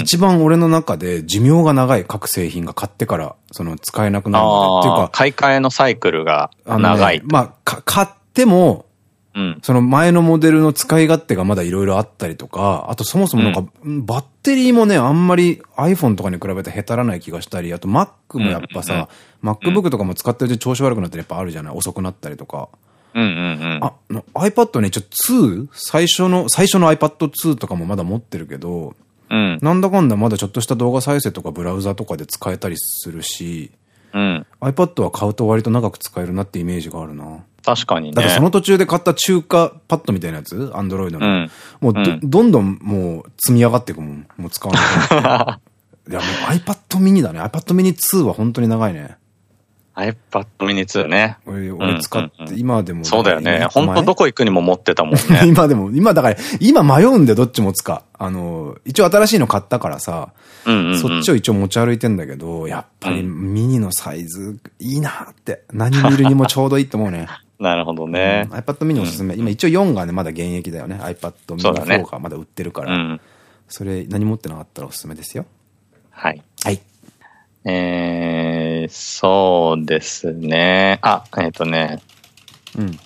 一番俺の中で寿命が長い各製品が買ってからその使えなくなる。っていうか。買い替えのサイクルが長い。ね、まあ、買っても、うん、その前のモデルの使い勝手がまだいろいろあったりとか、あとそもそもなんか、バッテリーもね、あんまり iPhone とかに比べてへたらない気がしたり、あと Mac もやっぱさ、MacBook とかも使ってるうち調子悪くなってやっぱあるじゃない？遅くなったりとか。うんうんうん。あ、iPad ね、一応 2? 最初の、最初の iPad2 とかもまだ持ってるけど、うん、なんだかんだまだちょっとした動画再生とかブラウザとかで使えたりするし、うん、iPad は買うと割と長く使えるなってイメージがあるな。確かにね。だってその途中で買った中華パッドみたいなやつアンドロイドの。うん、もうど、どんどんもう積み上がっていくもん。もう使わない。(laughs) いやもう iPad mini だね。iPad mini 2は本当に長いね。iPad mini 2ね。俺、俺使って、今でも。そうだよね。本当どこ行くにも持ってたもんね。(laughs) 今でも、今だから、今迷うんでどっち持つか。あの、一応新しいの買ったからさ、そっちを一応持ち歩いてんだけど、やっぱりミニのサイズいいなって。何見るにもちょうどいいと思うね。(laughs) なるほどね。うん、iPad mini おすすめ。今一応4がね、まだ現役だよね。iPad mini 4がまだ売ってるから。それ何持ってなかったらおすすめですよ。はい。はい。えー、そうですね。あ、えっ、ー、とね。うん。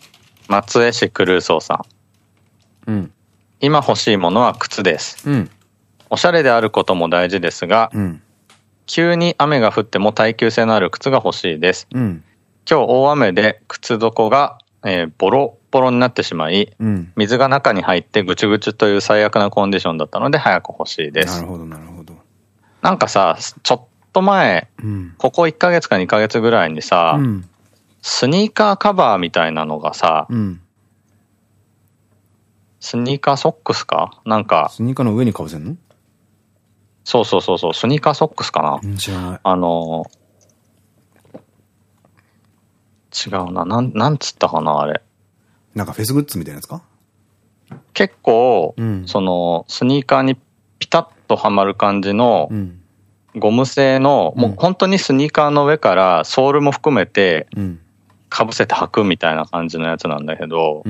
松江市クルーソーさん。うん。今欲しいものは靴です。うん。おしゃれであることも大事ですが、うん。急に雨が降っても耐久性のある靴が欲しいです。うん。今日大雨で靴底が、えー、ボロボロになってしまい、うん、水が中に入ってぐちゅぐちゅという最悪なコンディションだったので早く欲しいです。なるほど、なるほど。なんかさ、ちょっと前、うん、ここ1ヶ月か2ヶ月ぐらいにさ、うん、スニーカーカバーみたいなのがさ、うん、スニーカーソックスか？なんか。スニーカーの上にかぶせんの？そうそうそうそう、スニーカーソックスかな？知らない。あの、違うな。なん、なんつったかな、あれ。なんかフェスグッズみたいなやつか？結構、その、スニーカーにピタッとはまる感じの、うん。ゴム製の、もう本当にスニーカーの上からソールも含めて、かぶせて履くみたいな感じのやつなんだけど、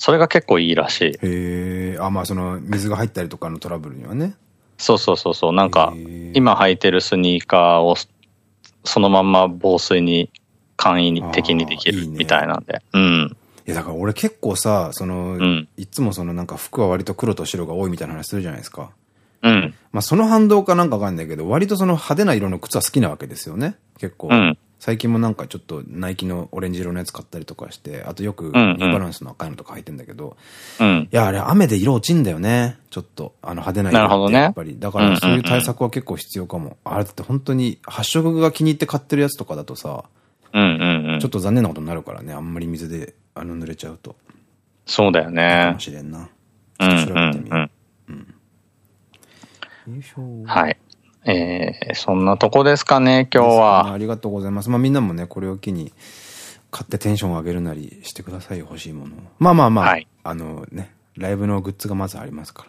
それが結構いいらしい。へえ。あ、まあその水が入ったりとかのトラブルにはね。そうそうそうそう。なんか、今履いてるスニーカーをそのまんま防水に簡易に的にできるみたいなんで。いいね、うん。いやだから俺結構さ、その、うん、いつもそのなんか服は割と黒と白が多いみたいな話するじゃないですか。うん。まあその反動かなんかわかんないけど、割とその派手な色の靴は好きなわけですよね。結構。うん。最近もなんかちょっとナイキのオレンジ色のやつ買ったりとかして、あとよくニューバランスの赤いのとか履いてんだけど、うん。いや、あれ雨で色落ちんだよね。ちょっと、あの派手な色なるほどね。やっぱり。だからそういう対策は結構必要かも。あれって本当に発色が気に入って買ってるやつとかだとさ。ちょっと残念なことになるからね。あんまり水であの濡れちゃうと。そうだよね。かもしれんな。ちょっと調べてみよう。うんはい。えー、そんなとこですかね、今日は。ね、ありがとうございます。まあみんなもね、これを機に買ってテンションを上げるなりしてください、欲しいものを。まあまあまあ、はい、あのね、ライブのグッズがまずありますか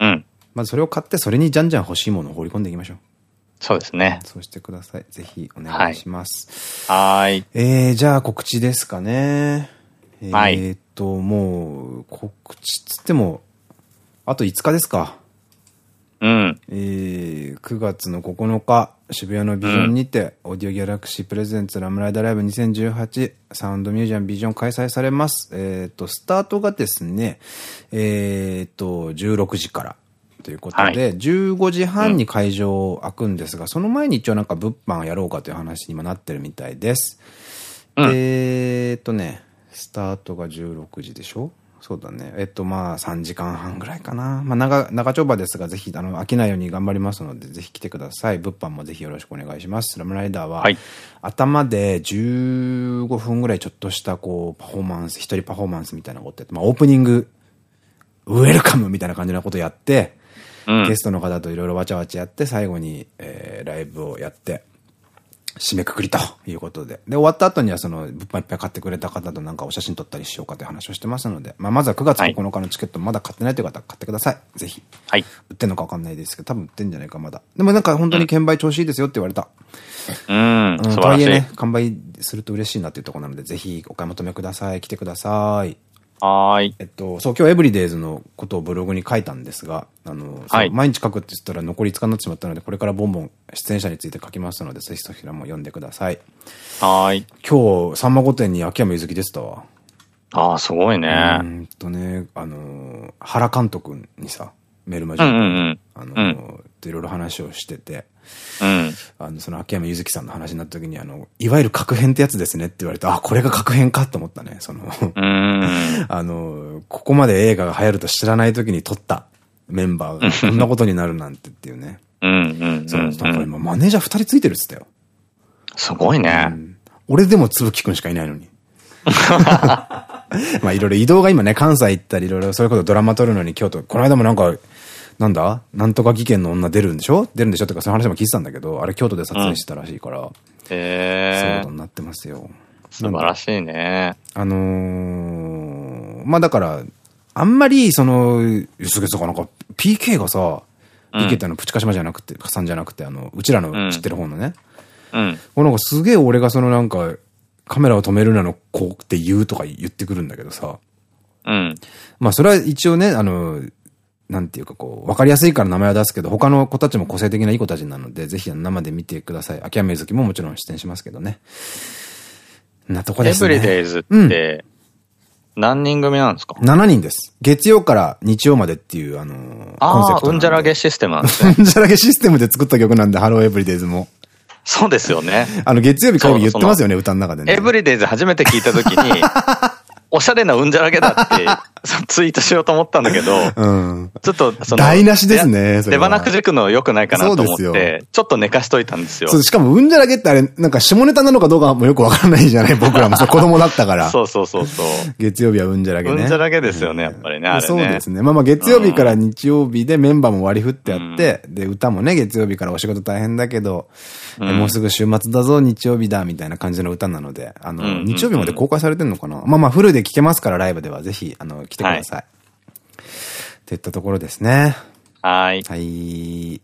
ら。うん。まずそれを買って、それにじゃんじゃん欲しいものを放り込んでいきましょう。そうですね。そうしてください。ぜひお願いします。はい。えー、じゃあ告知ですかね。はい。えっと、もう、告知っつっても、あと5日ですか。うん。えー、9月の9日、渋谷のビジョンにて、うん、オーディオギャラクシープレゼンツラムライダーライブ2018サウンドミュージアムビジョン開催されます。えっ、ー、と、スタートがですね、えっ、ー、と、16時からということで、はい、15時半に会場開くんですが、うん、その前に一応なんか物販やろうかという話にもなってるみたいです。うん、えっとね、スタートが16時でしょ？そうだね。えっと、まあ、3時間半ぐらいかな。まあ、長、長丁場ですが、ぜひ、あの、飽きないように頑張りますので、ぜひ来てください。物販もぜひよろしくお願いします。ラムライダーは、はい、頭で15分ぐらいちょっとした、こう、パフォーマンス、一人パフォーマンスみたいなことやって、まあ、オープニング、ウェルカムみたいな感じなことやって、うん、ゲストの方といろいろわちゃわちゃやって、最後に、えー、ライブをやって、締めくくりということで。で、終わった後にはその、物販いっぱい買ってくれた方となんかお写真撮ったりしようかという話をしてますので、まあ、まずは9月9日のチケットまだ買ってないという方は買ってください。ぜひ。はい。売ってんのかわかんないですけど、多分売ってんじゃないか、まだ。でもなんか本当に券売調子いいですよって言われた。うん。うん、とはいえね、完売すると嬉しいなっていうところなので、ぜひお買い求めください。来てください。はい。えっと、そう、今日エブリデイズのことをブログに書いたんですが、あの、はい、毎日書くって言ったら残り5日になってしまったので、これからボンボン出演者について書きますので、ぜひそちらも読んでください。はい。今日、さんま御殿に秋山ゆずき出てたわ。ああ、すごいね。うんとね、あの、原監督にさ、メールマジック、あの、うん、いろいろ話をしてて、うん、あの、その秋山ゆずきさんの話になった時に、あの、いわゆる確変ってやつですねって言われて、あ、これが確変かと思ったね。その (laughs) あの、ここまで映画が流行ると知らない時に撮ったメンバーがこんなことになるなんてっていうね。うんうん。そう、なんか今マネージャー二人ついてるっつったよ。すごいね。うん、俺でもつぶきくんしかいないのに。(laughs) まあいろいろ移動が今ね、関西行ったりいろいろそういうことドラマ撮るのに京都、この間もなんか、なんだ？なんとか技研の女出るんでしょ？出るんでしょ？とかそういう話も聞いてたんだけど、あれ京都で撮影してたらしいから。へ、えそういうことになってますよ。素晴らしいね。あのー、まあだから、あんまり、その、ゆすげとかなんか、PK がさ、PK ってあの、プチカシマじゃなくて、さんじゃなくて、あの、うちらの知ってる方のね。うん。これなんかすげえ俺がそのなんか、カメラを止めるなの子って言うとか言ってくるんだけどさ。うん。まあそれは一応ね、あの、なんていうかこう、わかりやすいから名前は出すけど、他の子たちも個性的ないい子たちなので、ぜひ生で見てください。秋山ゆずきももちろん出演しますけどね。なとこですね。エブリデイズって、何人組なんですか、うん、?7 人です。月曜から日曜までっていう、あのー、あコンセプト。うんじゃらげシステムなんですね。うんじゃらげシステムで作った曲なんで、ハローエブリデイズも。そうですよね。あの、月曜日火曜日言ってますよね、歌の中でね。エブリデイズ初めて聞いたときに、(laughs) おしゃれなうんじゃらげだって (laughs) ツイートしようと思ったんだけど、うん、ちょっとその、台無しですね。手放くじくの良くないかなと思って、ちょっと寝かしといたんですよ。そう、しかもうんじゃらげってあれ、なんか下ネタなのかどうかもよくわからないじゃない (laughs) 僕らも子供だったから。そうそうそうそう。月曜日はうんじゃらげね。うんじゃらげですよね、やっぱりね。そうですね。まあまあ月曜日から日曜日でメンバーも割り振ってやって、で、歌もね、月曜日からお仕事大変だけど、もうすぐ週末だぞ、日曜日だ、みたいな感じの歌なので、あの、日曜日まで公開されてんのかなまあまあフルで聴けますから、ライブではぜひ、あの、来てください。っていったところですね。はい。はい。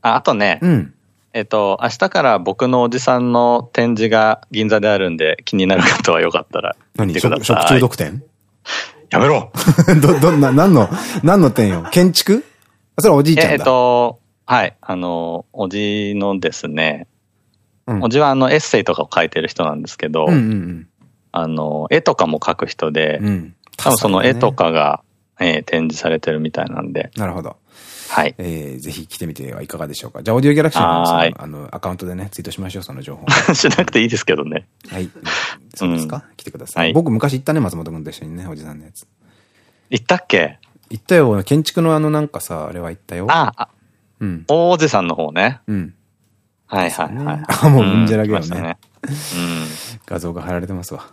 あ、あとね。うん。えっと、明日から僕のおじさんの展示が銀座であるんで、気になる方はよかったら見てください。何食中毒展やめろ (laughs) ど、どんな、何の、何の展よ？建築？それはおじいちゃんだえっと、はい。あの、おじのですね、うん、おじはあのエッセイとかを書いてる人なんですけど、あの、絵とかも描く人で、うん、多分その絵とかが、えー、展示されてるみたいなんで。なるほど。はい。えー、ぜひ来てみてはいかがでしょうか。じゃあ、オーディオギャラクシーのあの、アカウントでね、ツイートしましょう、その情報。(laughs) しなくていいですけどね。はい。そうですか、うん、来てください。はい、僕昔行ったね、松本君と一緒にね、おじさんのやつ。行ったっけ？行ったよ。建築のあのなんかさ、あれは行ったよ。ああ、うん。大おじさんの方ね。うん。はいはいはい。あ、もううんじゃらげよね。うん。画像が貼られてますわ。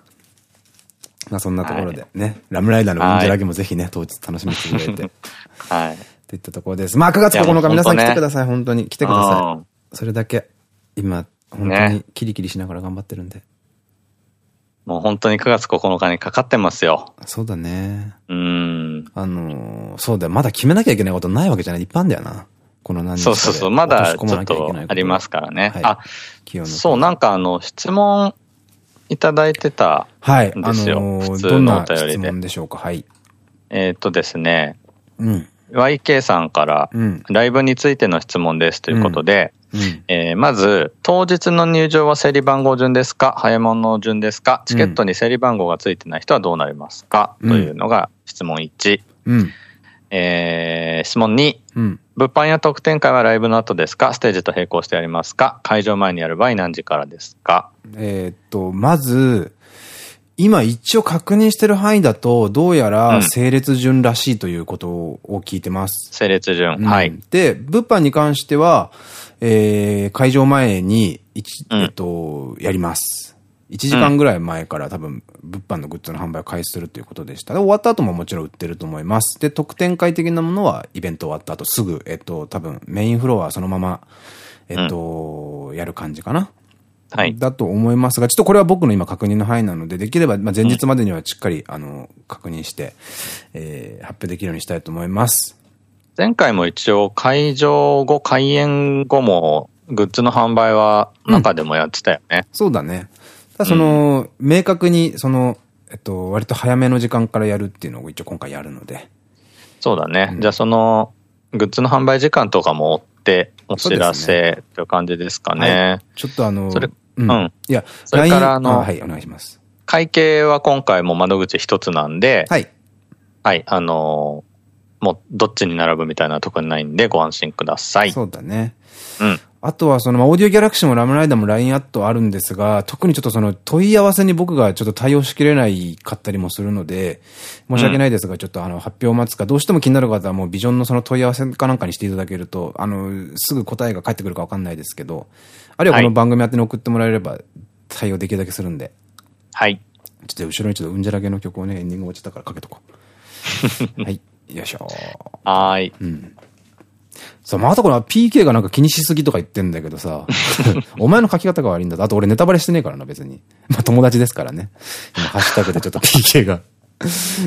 まあそんなところでね、ラムライダーのうんじゃもぜひね、当日楽しみにしてくれて。(laughs) はい。っていったところです。まあ9月9日皆さん来てください、本当に。来てください。それだけ、今、本当にキリキリしながら頑張ってるんで。もう本当に9月9日にかかってますよ。そうだね。うん。あのそうだよ。まだ決めなきゃいけないことないわけじゃない。いっぱいあるんだよな。この何日そうそうそう。まだちょっとありますからね。はい、あ、そう、なんかあの、質問いただいてたはい。あのー、普通のお便りで。質問でしょうか？はい。えっとですね。うん。YK さんから、ライブについての質問ですということで、えまず、当日の入場は整理番号順ですか？早物順ですか？チケットに整理番号がついてない人はどうなりますか、というのが質問1。うんえー、質問2、うん、物販や特典会はライブの後ですか？ステージと並行してやりますか？会場前にやる場合何時からですか？えっと、まず、今一応確認してる範囲だと、どうやら整列順らしいということを聞いてます。整列順、うん、はい。で、物販に関しては、えー、会場前に、えっと、やります。1時間ぐらい前から多分、物販のグッズの販売を開始するということでした。で、終わった後ももちろん売ってると思います。で、特典会的なものはイベント終わった後すぐ、えっと、多分メインフロアそのまま、えっと、うん、やる感じかな。はい。だと思いますが、ちょっとこれは僕の今確認の範囲なので、できれば、まあ、前日までにはしっかり、あの、確認して、えー、発表できるようにしたいと思います。前回も一応会場後、開演後も、グッズの販売は中でもやってたよね。うん、そうだね。その、うん、明確に、その、えっと、割と早めの時間からやるっていうのを一応今回やるので。そうだね。うん、じゃあその、グッズの販売時間とかも追ってお知らせという感じですかね。はい、ちょっとあの、それ、うん。いや、それからあの、はい、お願いします。会計は今回も窓口一つなんで、はい。はい、あのもうどっちに並ぶみたいなとこないんでご安心ください。そうだね。うん。あとはその、オーディオギャラクシーもラムライダーも LINE アットあるんですが、特にちょっとその問い合わせに僕がちょっと対応しきれないかったりもするので、申し訳ないですが、ちょっとあの、発表を待つか、どうしても気になる方はもうビジョンのその問い合わせかなんかにしていただけると、あの、すぐ答えが返ってくるかわかんないですけど、あるいはこの番組宛てに送ってもらえれば対応できるだけするんで。はい。ちょっと後ろにちょっとうんじゃらげの曲をね、エンディング落ちたからかけとこう。(laughs) はい。よいしょ。はい。うん。さ、またこの PK がなんか気にしすぎとか言ってんだけどさ、(laughs) お前の書き方が悪いんだ。あと俺ネタバレしてねえからな、別に。まあ友達ですからね。今、ハッシュタグでちょっと (laughs) PK が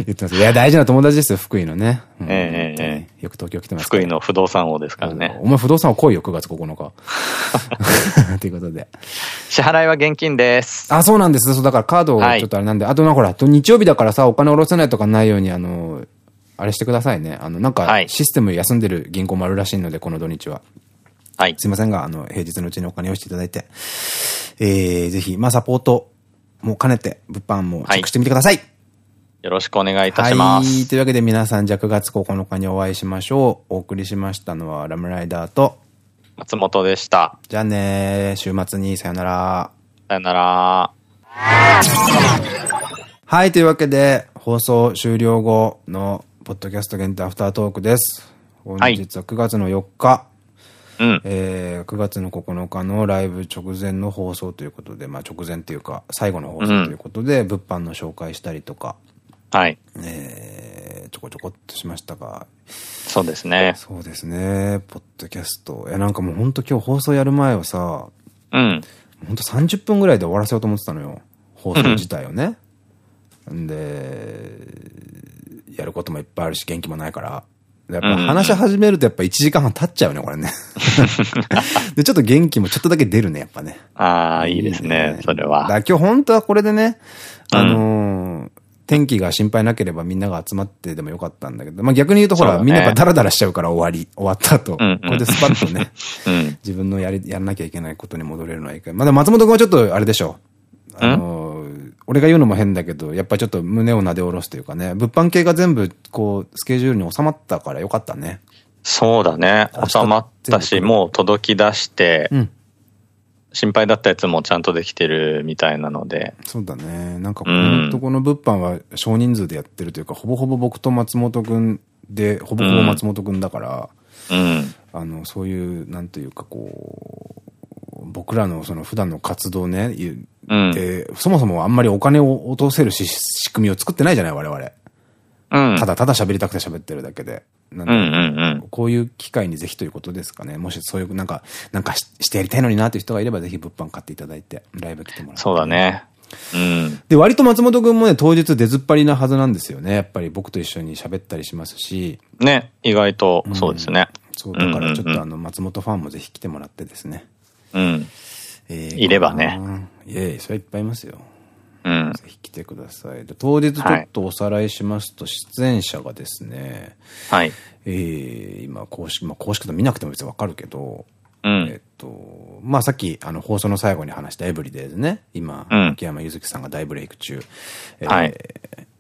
言ってます。いや、大事な友達ですよ、福井のね。ええよく東京来てます福井の不動産王ですからね。お前不動産王来いよ、9月9日。(laughs) ということで。支払いは現金です。あ、そうなんです。そう、だからカードをちょっとあれなんで、あとな、ほら、日曜日だからさ、お金下ろせないとかないように、あの、あれしてくださいね。あの、なんか、システム休んでる銀行もあるらしいので、この土日は。はい。すいませんが、あの、平日のうちにお金をしていただいて、えー、ぜひ、まあ、サポートも兼ねて、物販もチェックしてみてください。はい、よろしくお願いいたします。はい。というわけで皆さん、じゃ9月9日にお会いしましょう。お送りしましたのは、ラムライダーと、松本でした。じゃあね週末にさよなら。さよなら。はい、というわけで、放送終了後のポッドキャスト限定アフタートークです。本日は9月の4日。うん、えー、9月の9日のライブ直前の放送ということで、まあ直前っていうか、最後の放送ということで、うん、物販の紹介したりとか、はい。えー、ちょこちょこっとしましたが、そうですね。そうですね。ポッドキャスト。いや、なんかもう本当今日放送やる前はさ、うん。本当30分ぐらいで終わらせようと思ってたのよ。放送自体をね。うん、で、やることもいっぱいあるし、元気もないから。やっぱ話し始めるとやっぱ1時間半経っちゃうね、これね。(laughs) で、ちょっと元気もちょっとだけ出るね、やっぱね。ああ、いいですね、それは。だ今日本当はこれでね、あのー、天気が心配なければみんなが集まってでもよかったんだけど、まあ逆に言うとほら、ね、みんなやっぱダラダラしちゃうから終わり、終わった後、うんうん、これでスパッとね、(laughs) うん、自分のやり、やらなきゃいけないことに戻れるのはいいかまだ松本君はちょっとあれでしょう。あのー俺が言うのも変だけど、やっぱちょっと胸をなで下ろすというかね、物販系が全部、こう、スケジュールに収まったからよかったね。そうだね。収まったし、もう届き出して、うん、心配だったやつもちゃんとできてるみたいなので。そうだね。なんか、本当この物販は少人数でやってるというか、ほぼほぼ僕と松本くんで、ほぼほぼ松本くんだから、うん、あの、そういう、なんというかこう、僕らのその普段の活動ね、で、そもそもあんまりお金を落とせるし仕組みを作ってないじゃない、我々。うん、ただただ喋りたくて喋ってるだけで。こういう機会にぜひということですかね。もしそういう、なんか、なんかしてやりたいのになという人がいれば、ぜひ物販買っていただいて、ライブ来てもらって。そうだね。うん。で、割と松本くんもね、当日出ずっぱりなはずなんですよね。やっぱり僕と一緒に喋ったりしますし。ね、意外と、そうですね。そう、だからちょっとあの、松本ファンもぜひ来てもらってですね。うん。えー、いればね。いえいえ、それはいっぱいいますよ。うん。ぜひ来てください。当日ちょっとおさらいしますと、出演者がですね、はい。えー、今公式、まあ公式と見なくても別にわかるけど、うん、えっと、まあさっきあの放送の最後に話したエブリデイズね、今、うん、秋山ゆずきさんが大ブレイク中、えー、はい。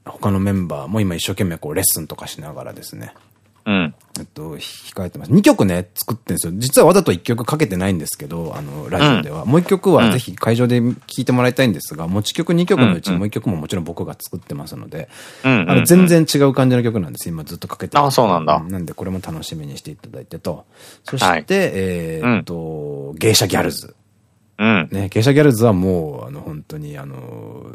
他のメンバーも今一生懸命こうレッスンとかしながらですね、うん。えっと、控えてます。2曲ね、作ってるんですよ。実はわざと1曲かけてないんですけど、あの、ラジオでは。うん、もう1曲はぜひ会場で聴いてもらいたいんですが、持ち曲2曲のうちもう1曲ももちろん僕が作ってますので、あの、全然違う感じの曲なんです。今ずっとかけてあ、そうなんだ。なんでこれも楽しみにしていただいてと。そして、はい、えっと、芸者ギャルズ。うん。ね、芸者ギャルズはもう、あの、本当に、あの、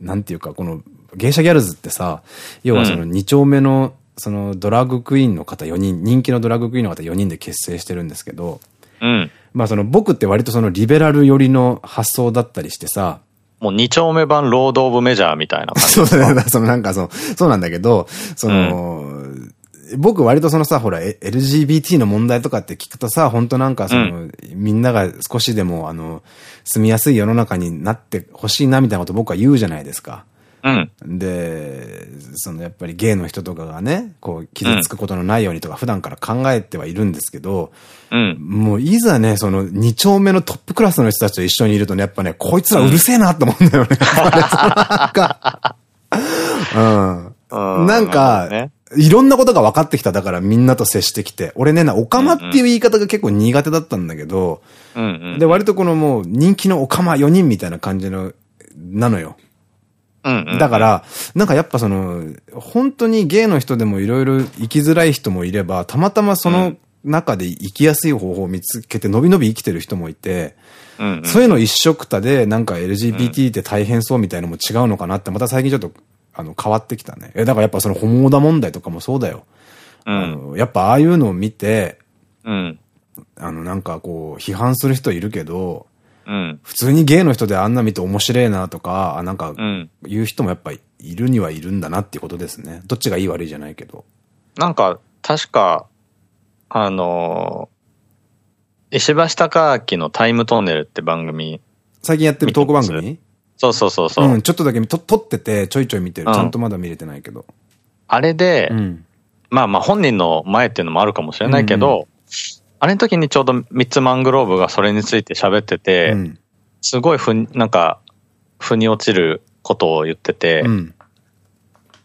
なんていうか、この、芸者ギャルズってさ、要はその2丁目の、そのドラッグクイーンの方4人、人気のドラッグクイーンの方4人で結成してるんですけど、うん。まあその僕って割とそのリベラル寄りの発想だったりしてさ、もう二丁目版ロード・オブ・メジャーみたいな感じ。(laughs) そうだね。そのなんかそう、そうなんだけど、その、うん、僕割とそのさ、ほら、LGBT の問題とかって聞くとさ、本当なんかその、うん、みんなが少しでもあの、住みやすい世の中になってほしいなみたいなこと僕は言うじゃないですか。うん。で、そのやっぱりゲイの人とかがね、こう傷つくことのないようにとか普段から考えてはいるんですけど、うん。もういざね、その二丁目のトップクラスの人たちと一緒にいるとね、やっぱね、こいつらうるせえなと思うんだよね。なんか、(laughs) うん。なんか、いろんなことが分かってきた。だからみんなと接してきて。俺ね、オカマっていう言い方が結構苦手だったんだけど、で、割とこのもう人気のオカマ4人みたいな感じの、なのよ。だから、なんかやっぱその、本当にゲイの人でもいろいろ生きづらい人もいれば、たまたまその中で生きやすい方法を見つけて、のびのび生きてる人もいて、そういうの一緒くたで、なんか LGBT って大変そうみたいのも違うのかなって、また最近ちょっと、あの、変わってきたね。え、だからやっぱそのホモーダ問題とかもそうだよ。うん、あの、やっぱああいうのを見て、うん、あの、なんかこう、批判する人いるけど、うん、普通にゲイの人であんな見て面白いなとか、あなんか、言う人もやっぱいるにはいるんだなっていうことですね。どっちがいい悪いじゃないけど。なんか、確か、あのー、石橋貴明のタイムトンネルって番組。最近やってるトーク番組？そうそうそうそう。うん、ちょっとだけと撮ってて、ちょいちょい見てる。うん、ちゃんとまだ見れてないけど。あれで、うん、まあまあ本人の前っていうのもあるかもしれないけど、あれの時にちょうどミッツマングローブがそれについて喋ってて、うん、すごいふ、なんか、腑に落ちることを言ってて、うん、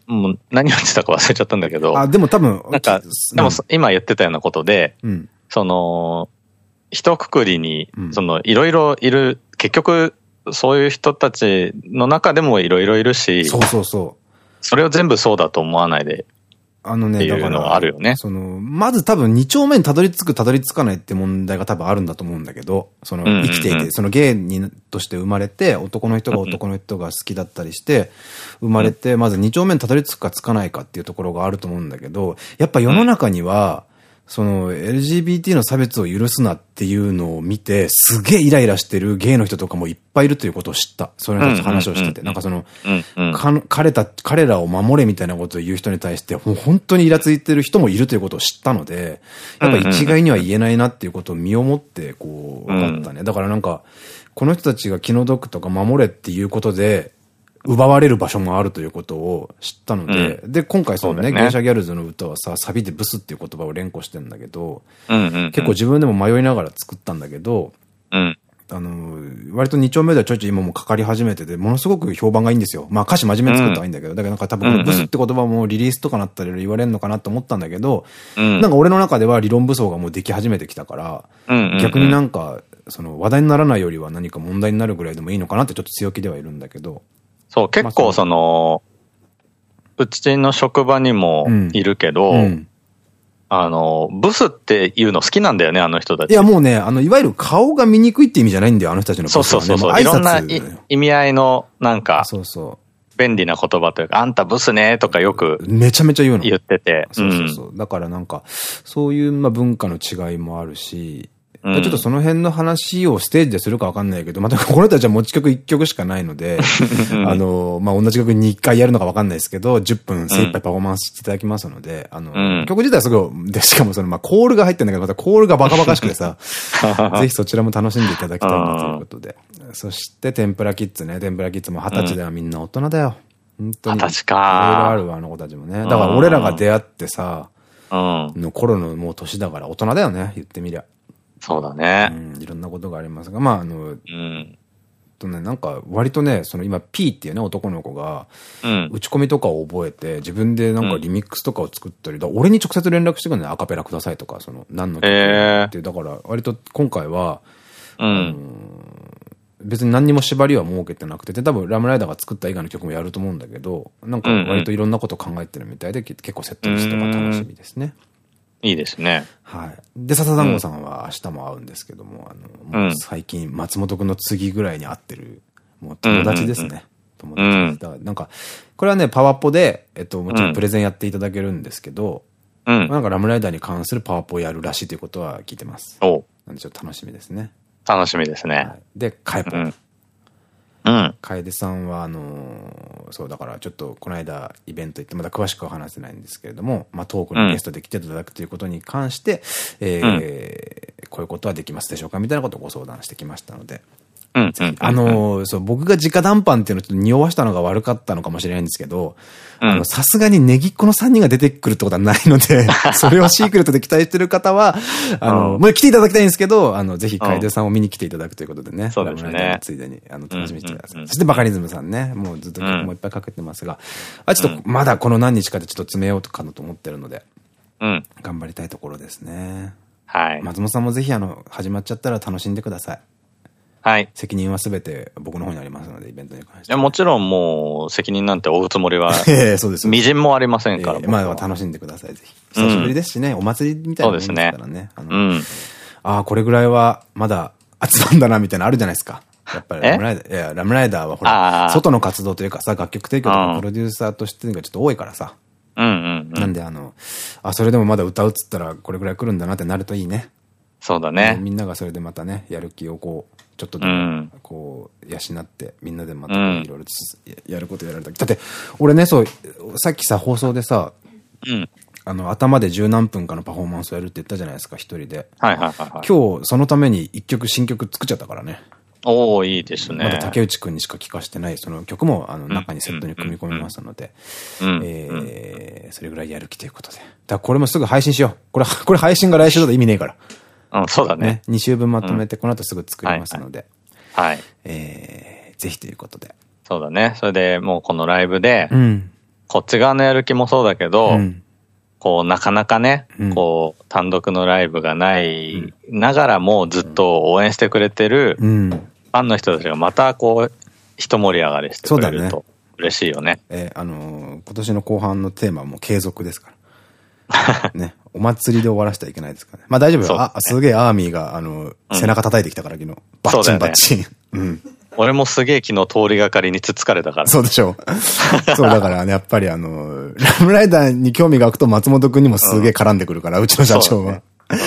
もう何を言ってたか忘れちゃったんだけど、あ、でも多分、なんか、でも今言ってたようなことで、うん、その、一括りに、その、いろいろいる、結局、そういう人たちの中でもいろいろいるし、そうそうそう。それを全部そうだと思わないであのね、だから、あるよね。その、まず多分二丁目にたどり着く、たどり着かないって問題が多分あるんだと思うんだけど、その、生きていて、そのゲイにとして生まれて、男の人が男の人が好きだったりして、生まれて、まず二丁目にたどり着くかつかないかっていうところがあると思うんだけど、やっぱ世の中には、その LGBT の差別を許すなっていうのを見て、すげえイライラしてるゲイの人とかもいっぱいいるということを知った。それの話をしてて。なんかその、彼た、彼らを守れみたいなことを言う人に対して、もう本当にイラついてる人もいるということを知ったので、やっぱ一概には言えないなっていうことを身をもって、こう、分かったね。だからなんか、この人たちが気の毒とか守れっていうことで、奪われる場所もあるということを知ったので、うん、で、今回そのね、芸者ギャルズの歌はさ、サビでブスっていう言葉を連呼してんだけど、結構自分でも迷いながら作ったんだけど、うん、あの、割と2丁目ではちょいちょい今もかかり始めてて、ものすごく評判がいいんですよ。まあ歌詞真面目に作ったはいいんだけど、だけどなんか多分ブスって言葉もリリースとかなったら言われるのかなと思ったんだけど、うん、なんか俺の中では理論武装がもうでき始めてきたから、逆になんか、その話題にならないよりは何か問題になるぐらいでもいいのかなってちょっと強気ではいるんだけど。そう、結構その、うちの職場にもいるけど、うん、あの、ブスっていうの好きなんだよね、あの人たち。いや、もうね、あの、いわゆる顔が見にくいって意味じゃないんだよ、あの人たちの、ね、そうそうそうそう。いろんな意味合いの、なんか、そうそう。便利な言葉というか、あんたブスねとかよく。めちゃめちゃ言うの。言ってて。そうそうそう。だからなんか、そういうまあ文化の違いもあるし、ちょっとその辺の話をステージでするかわかんないけど、またこの人たちは持ち曲1曲しかないので、(laughs) あの、まあ、同じ曲に1回やるのかわかんないですけど、10分精一杯パフォーマンスしていただきますので、あの、うん、曲自体はすごい、で、しかもその、まあ、コールが入ってんだけど、またコールがバカバカしくてさ、(laughs) ぜひそちらも楽しんでいただきたいなということで、そして天ぷらキッズね。天ぷらキッズも二十歳ではみんな大人だよ。本当に。二十歳か。いろいろあるわ、あの子たちもね。だから俺らが出会ってさ、うん。の頃のもう年だから大人だよね、言ってみりゃ。そうだね。うん、いろんなことがありますが、まあ、あの、うん。とね、なんか割とね、その今 P っていうね、男の子が、打ち込みとかを覚えて、自分でなんかリミックスとかを作ったり、だ俺に直接連絡してくるね、アカペラくださいとか、その、何の曲って、だから割と今回は、うん、別に何にも縛りは設けてなくて、で、多分ラムライダーが作った以外の曲もやると思うんだけど、なんか割といろんなこと考えてるみたいで、結構セットリストが楽しみですね。いいですね。はい。で、笹団子さんは明日も会うんですけども、あの、もう最近松本くんの次ぐらいに会ってる、もう友達ですね。友達です。だからなんか、これはね、パワポで、えっと、もちろんプレゼンやっていただけるんですけど、うん。なんかラムライダーに関するパワポをやるらしいということは聞いてます。おなんでちょっと楽しみですね。楽しみですね。はい、で、カエポン。うん。楓さんは、あのー、そう、だからちょっとこの間イベント行って、まだ詳しくは話せないんですけれども、まあトークのゲストで来ていただくということに関して、うん、えー、こういうことはできますでしょうかみたいなことをご相談してきましたので、うん。あの、そう、僕が直談判っていうのをちょっと匂わしたのが悪かったのかもしれないんですけど、あの、さすがにネギっ子の3人が出てくるってことはないので、(laughs) それをシークレットで期待してる方は、あの、もう来ていただきたいんですけど、あの、ぜひ楓さんを見に来ていただくということでね。そうですね。ついでに、あの、楽しみにしてください。そしてバカリズムさんね、もうずっと曲もいっぱいかけてますが、あ、ちょっとまだこの何日かでちょっと詰めようとかなと思ってるので、うん。頑張りたいところですね。はい。松本さんもぜひあの、始まっちゃったら楽しんでください。はい。責任はすべて僕の方にありますので、イベントに関して。いや、もちろんもう、責任なんて負うつもりは、(laughs) ええ、そうです。微塵もありませんから。まあ、楽しんでください、ぜひ。久しぶりですしね、お祭りみたいなもんですからね。うん。ああ、これぐらいは、まだ、集まんだな、みたいなのあるじゃないですか。やっぱりラムライダー、いや、ラムライダーはほら、外の活動というかさ、楽曲提供とかプロデューサーとしてがちょっと多いからさ。うんうんなんであの、あ、それでもまだ歌うっつったらこれぐらい来るんだなってなるといいね。そうだね。みんながそれでまたね、やる気をこう、ちょっとでも、こう、養って、みんなでまたいろいろやることやられた。だって、俺ね、そう、さっきさ、放送でさ、うん、あの、頭で十何分かのパフォーマンスをやるって言ったじゃないですか、一人で。はいはいはい、今日、そのために一曲、新曲作っちゃったからね。おおいいですね。まだ竹内くんにしか聴かしてない、その曲も、あの、中にセットに組み込みますので、えそれぐらいやる気ということで。だからこれもすぐ配信しよう。これ、これ配信が来週だと意味ねえから。うん、そうだね。ね2週分まとめて、この後すぐ作りますので。はい。えー、ぜひということで。そうだね。それでもうこのライブで、うん、こっち側のやる気もそうだけど、うん、こう、なかなかね、うん、こう、単独のライブがないながらもずっと応援してくれてる、ファンの人たちがまたこう、一盛り上がりしてくれると嬉しいよね。ねえー、あのー、今年の後半のテーマも継続ですから。(laughs) ね。お祭りで終わらせてはいけないですからね。まあ大丈夫よ。ね、あ、すげえアーミーが、あの、背中叩いてきたから昨日。バッチンバッチン。うん。俺もすげえ昨日通りがかりにつつかれたから。そうでしょう。(laughs) そうだからね、やっぱりあの、ラムライダーに興味が湧くと松本くんにもすげえ絡んでくるから、うちの社長は。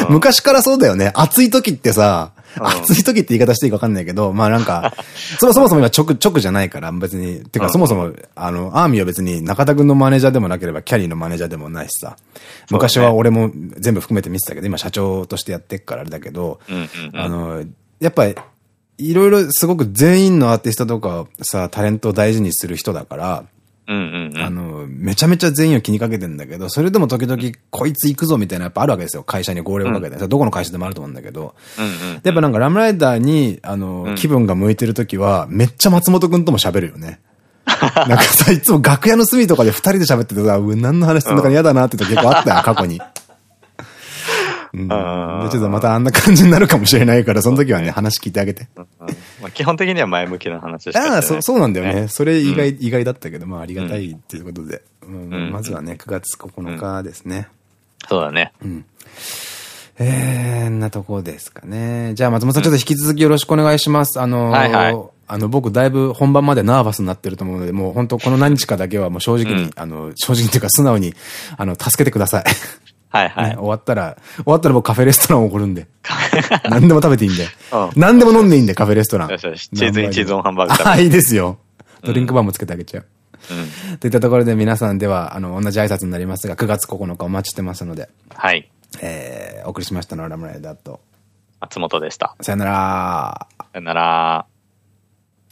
昔からそうだよね。暑い時ってさ、暑い時って言い方していいか分かんないけど、まあなんか、(laughs) そもそも今直、直じゃないから、別に、てかそもそも、あの、アーミーは別に中田くんのマネージャーでもなければ、キャリーのマネージャーでもないしさ。昔は俺も全部含めて見てたけど、今社長としてやってっからあれだけど、あの、やっぱり、いろいろすごく全員のアーティストとかさ、タレントを大事にする人だから、あの、めちゃめちゃ全員を気にかけてんだけど、それでも時々、こいつ行くぞみたいなやっぱあるわけですよ。会社に号令をかけて。うん、どこの会社でもあると思うんだけど。やっぱなんかラムライダーに、あの、うん、気分が向いてる時は、めっちゃ松本くんとも喋るよね。なんかさ、いつも楽屋の隅とかで二人で喋っててさ、何の話するのか嫌だなって時結構あったよ、過去に。うん、で、ちょっとまたあんな感じになるかもしれないから、その時はね、話聞いてあげて。まあ基本的には前向きな話でしたああ、そう、そうなんだよね。それ意外、意外だったけど、まあありがたいっていうことで。まずはね、9月9日ですね。そうだね。うん。えー、なとこですかね。じゃあ松本さんちょっと引き続きよろしくお願いします。あのはいはい、あの、僕だいぶ本番までナーバスになってると思うので、もう本当この何日かだけはもう正直に、あの、正直っていうか素直に、あの、助けてください。はいはい、終わったら、終わったら僕カフェレストランおごるんで。(laughs) 何でも食べていいんで。何でも飲んでいいんで、カフェレストラン。よしよし。チーズインチーズオンハンバーグあ、いいですよ。ドリンクバーもつけてあげちゃう。うん。といったところで皆さんでは、あの、同じ挨拶になりますが、9月9日お待ちしてますので。はい。えー、お送りしましたのはラムライダーと。松本でした。さよなら。さよなら。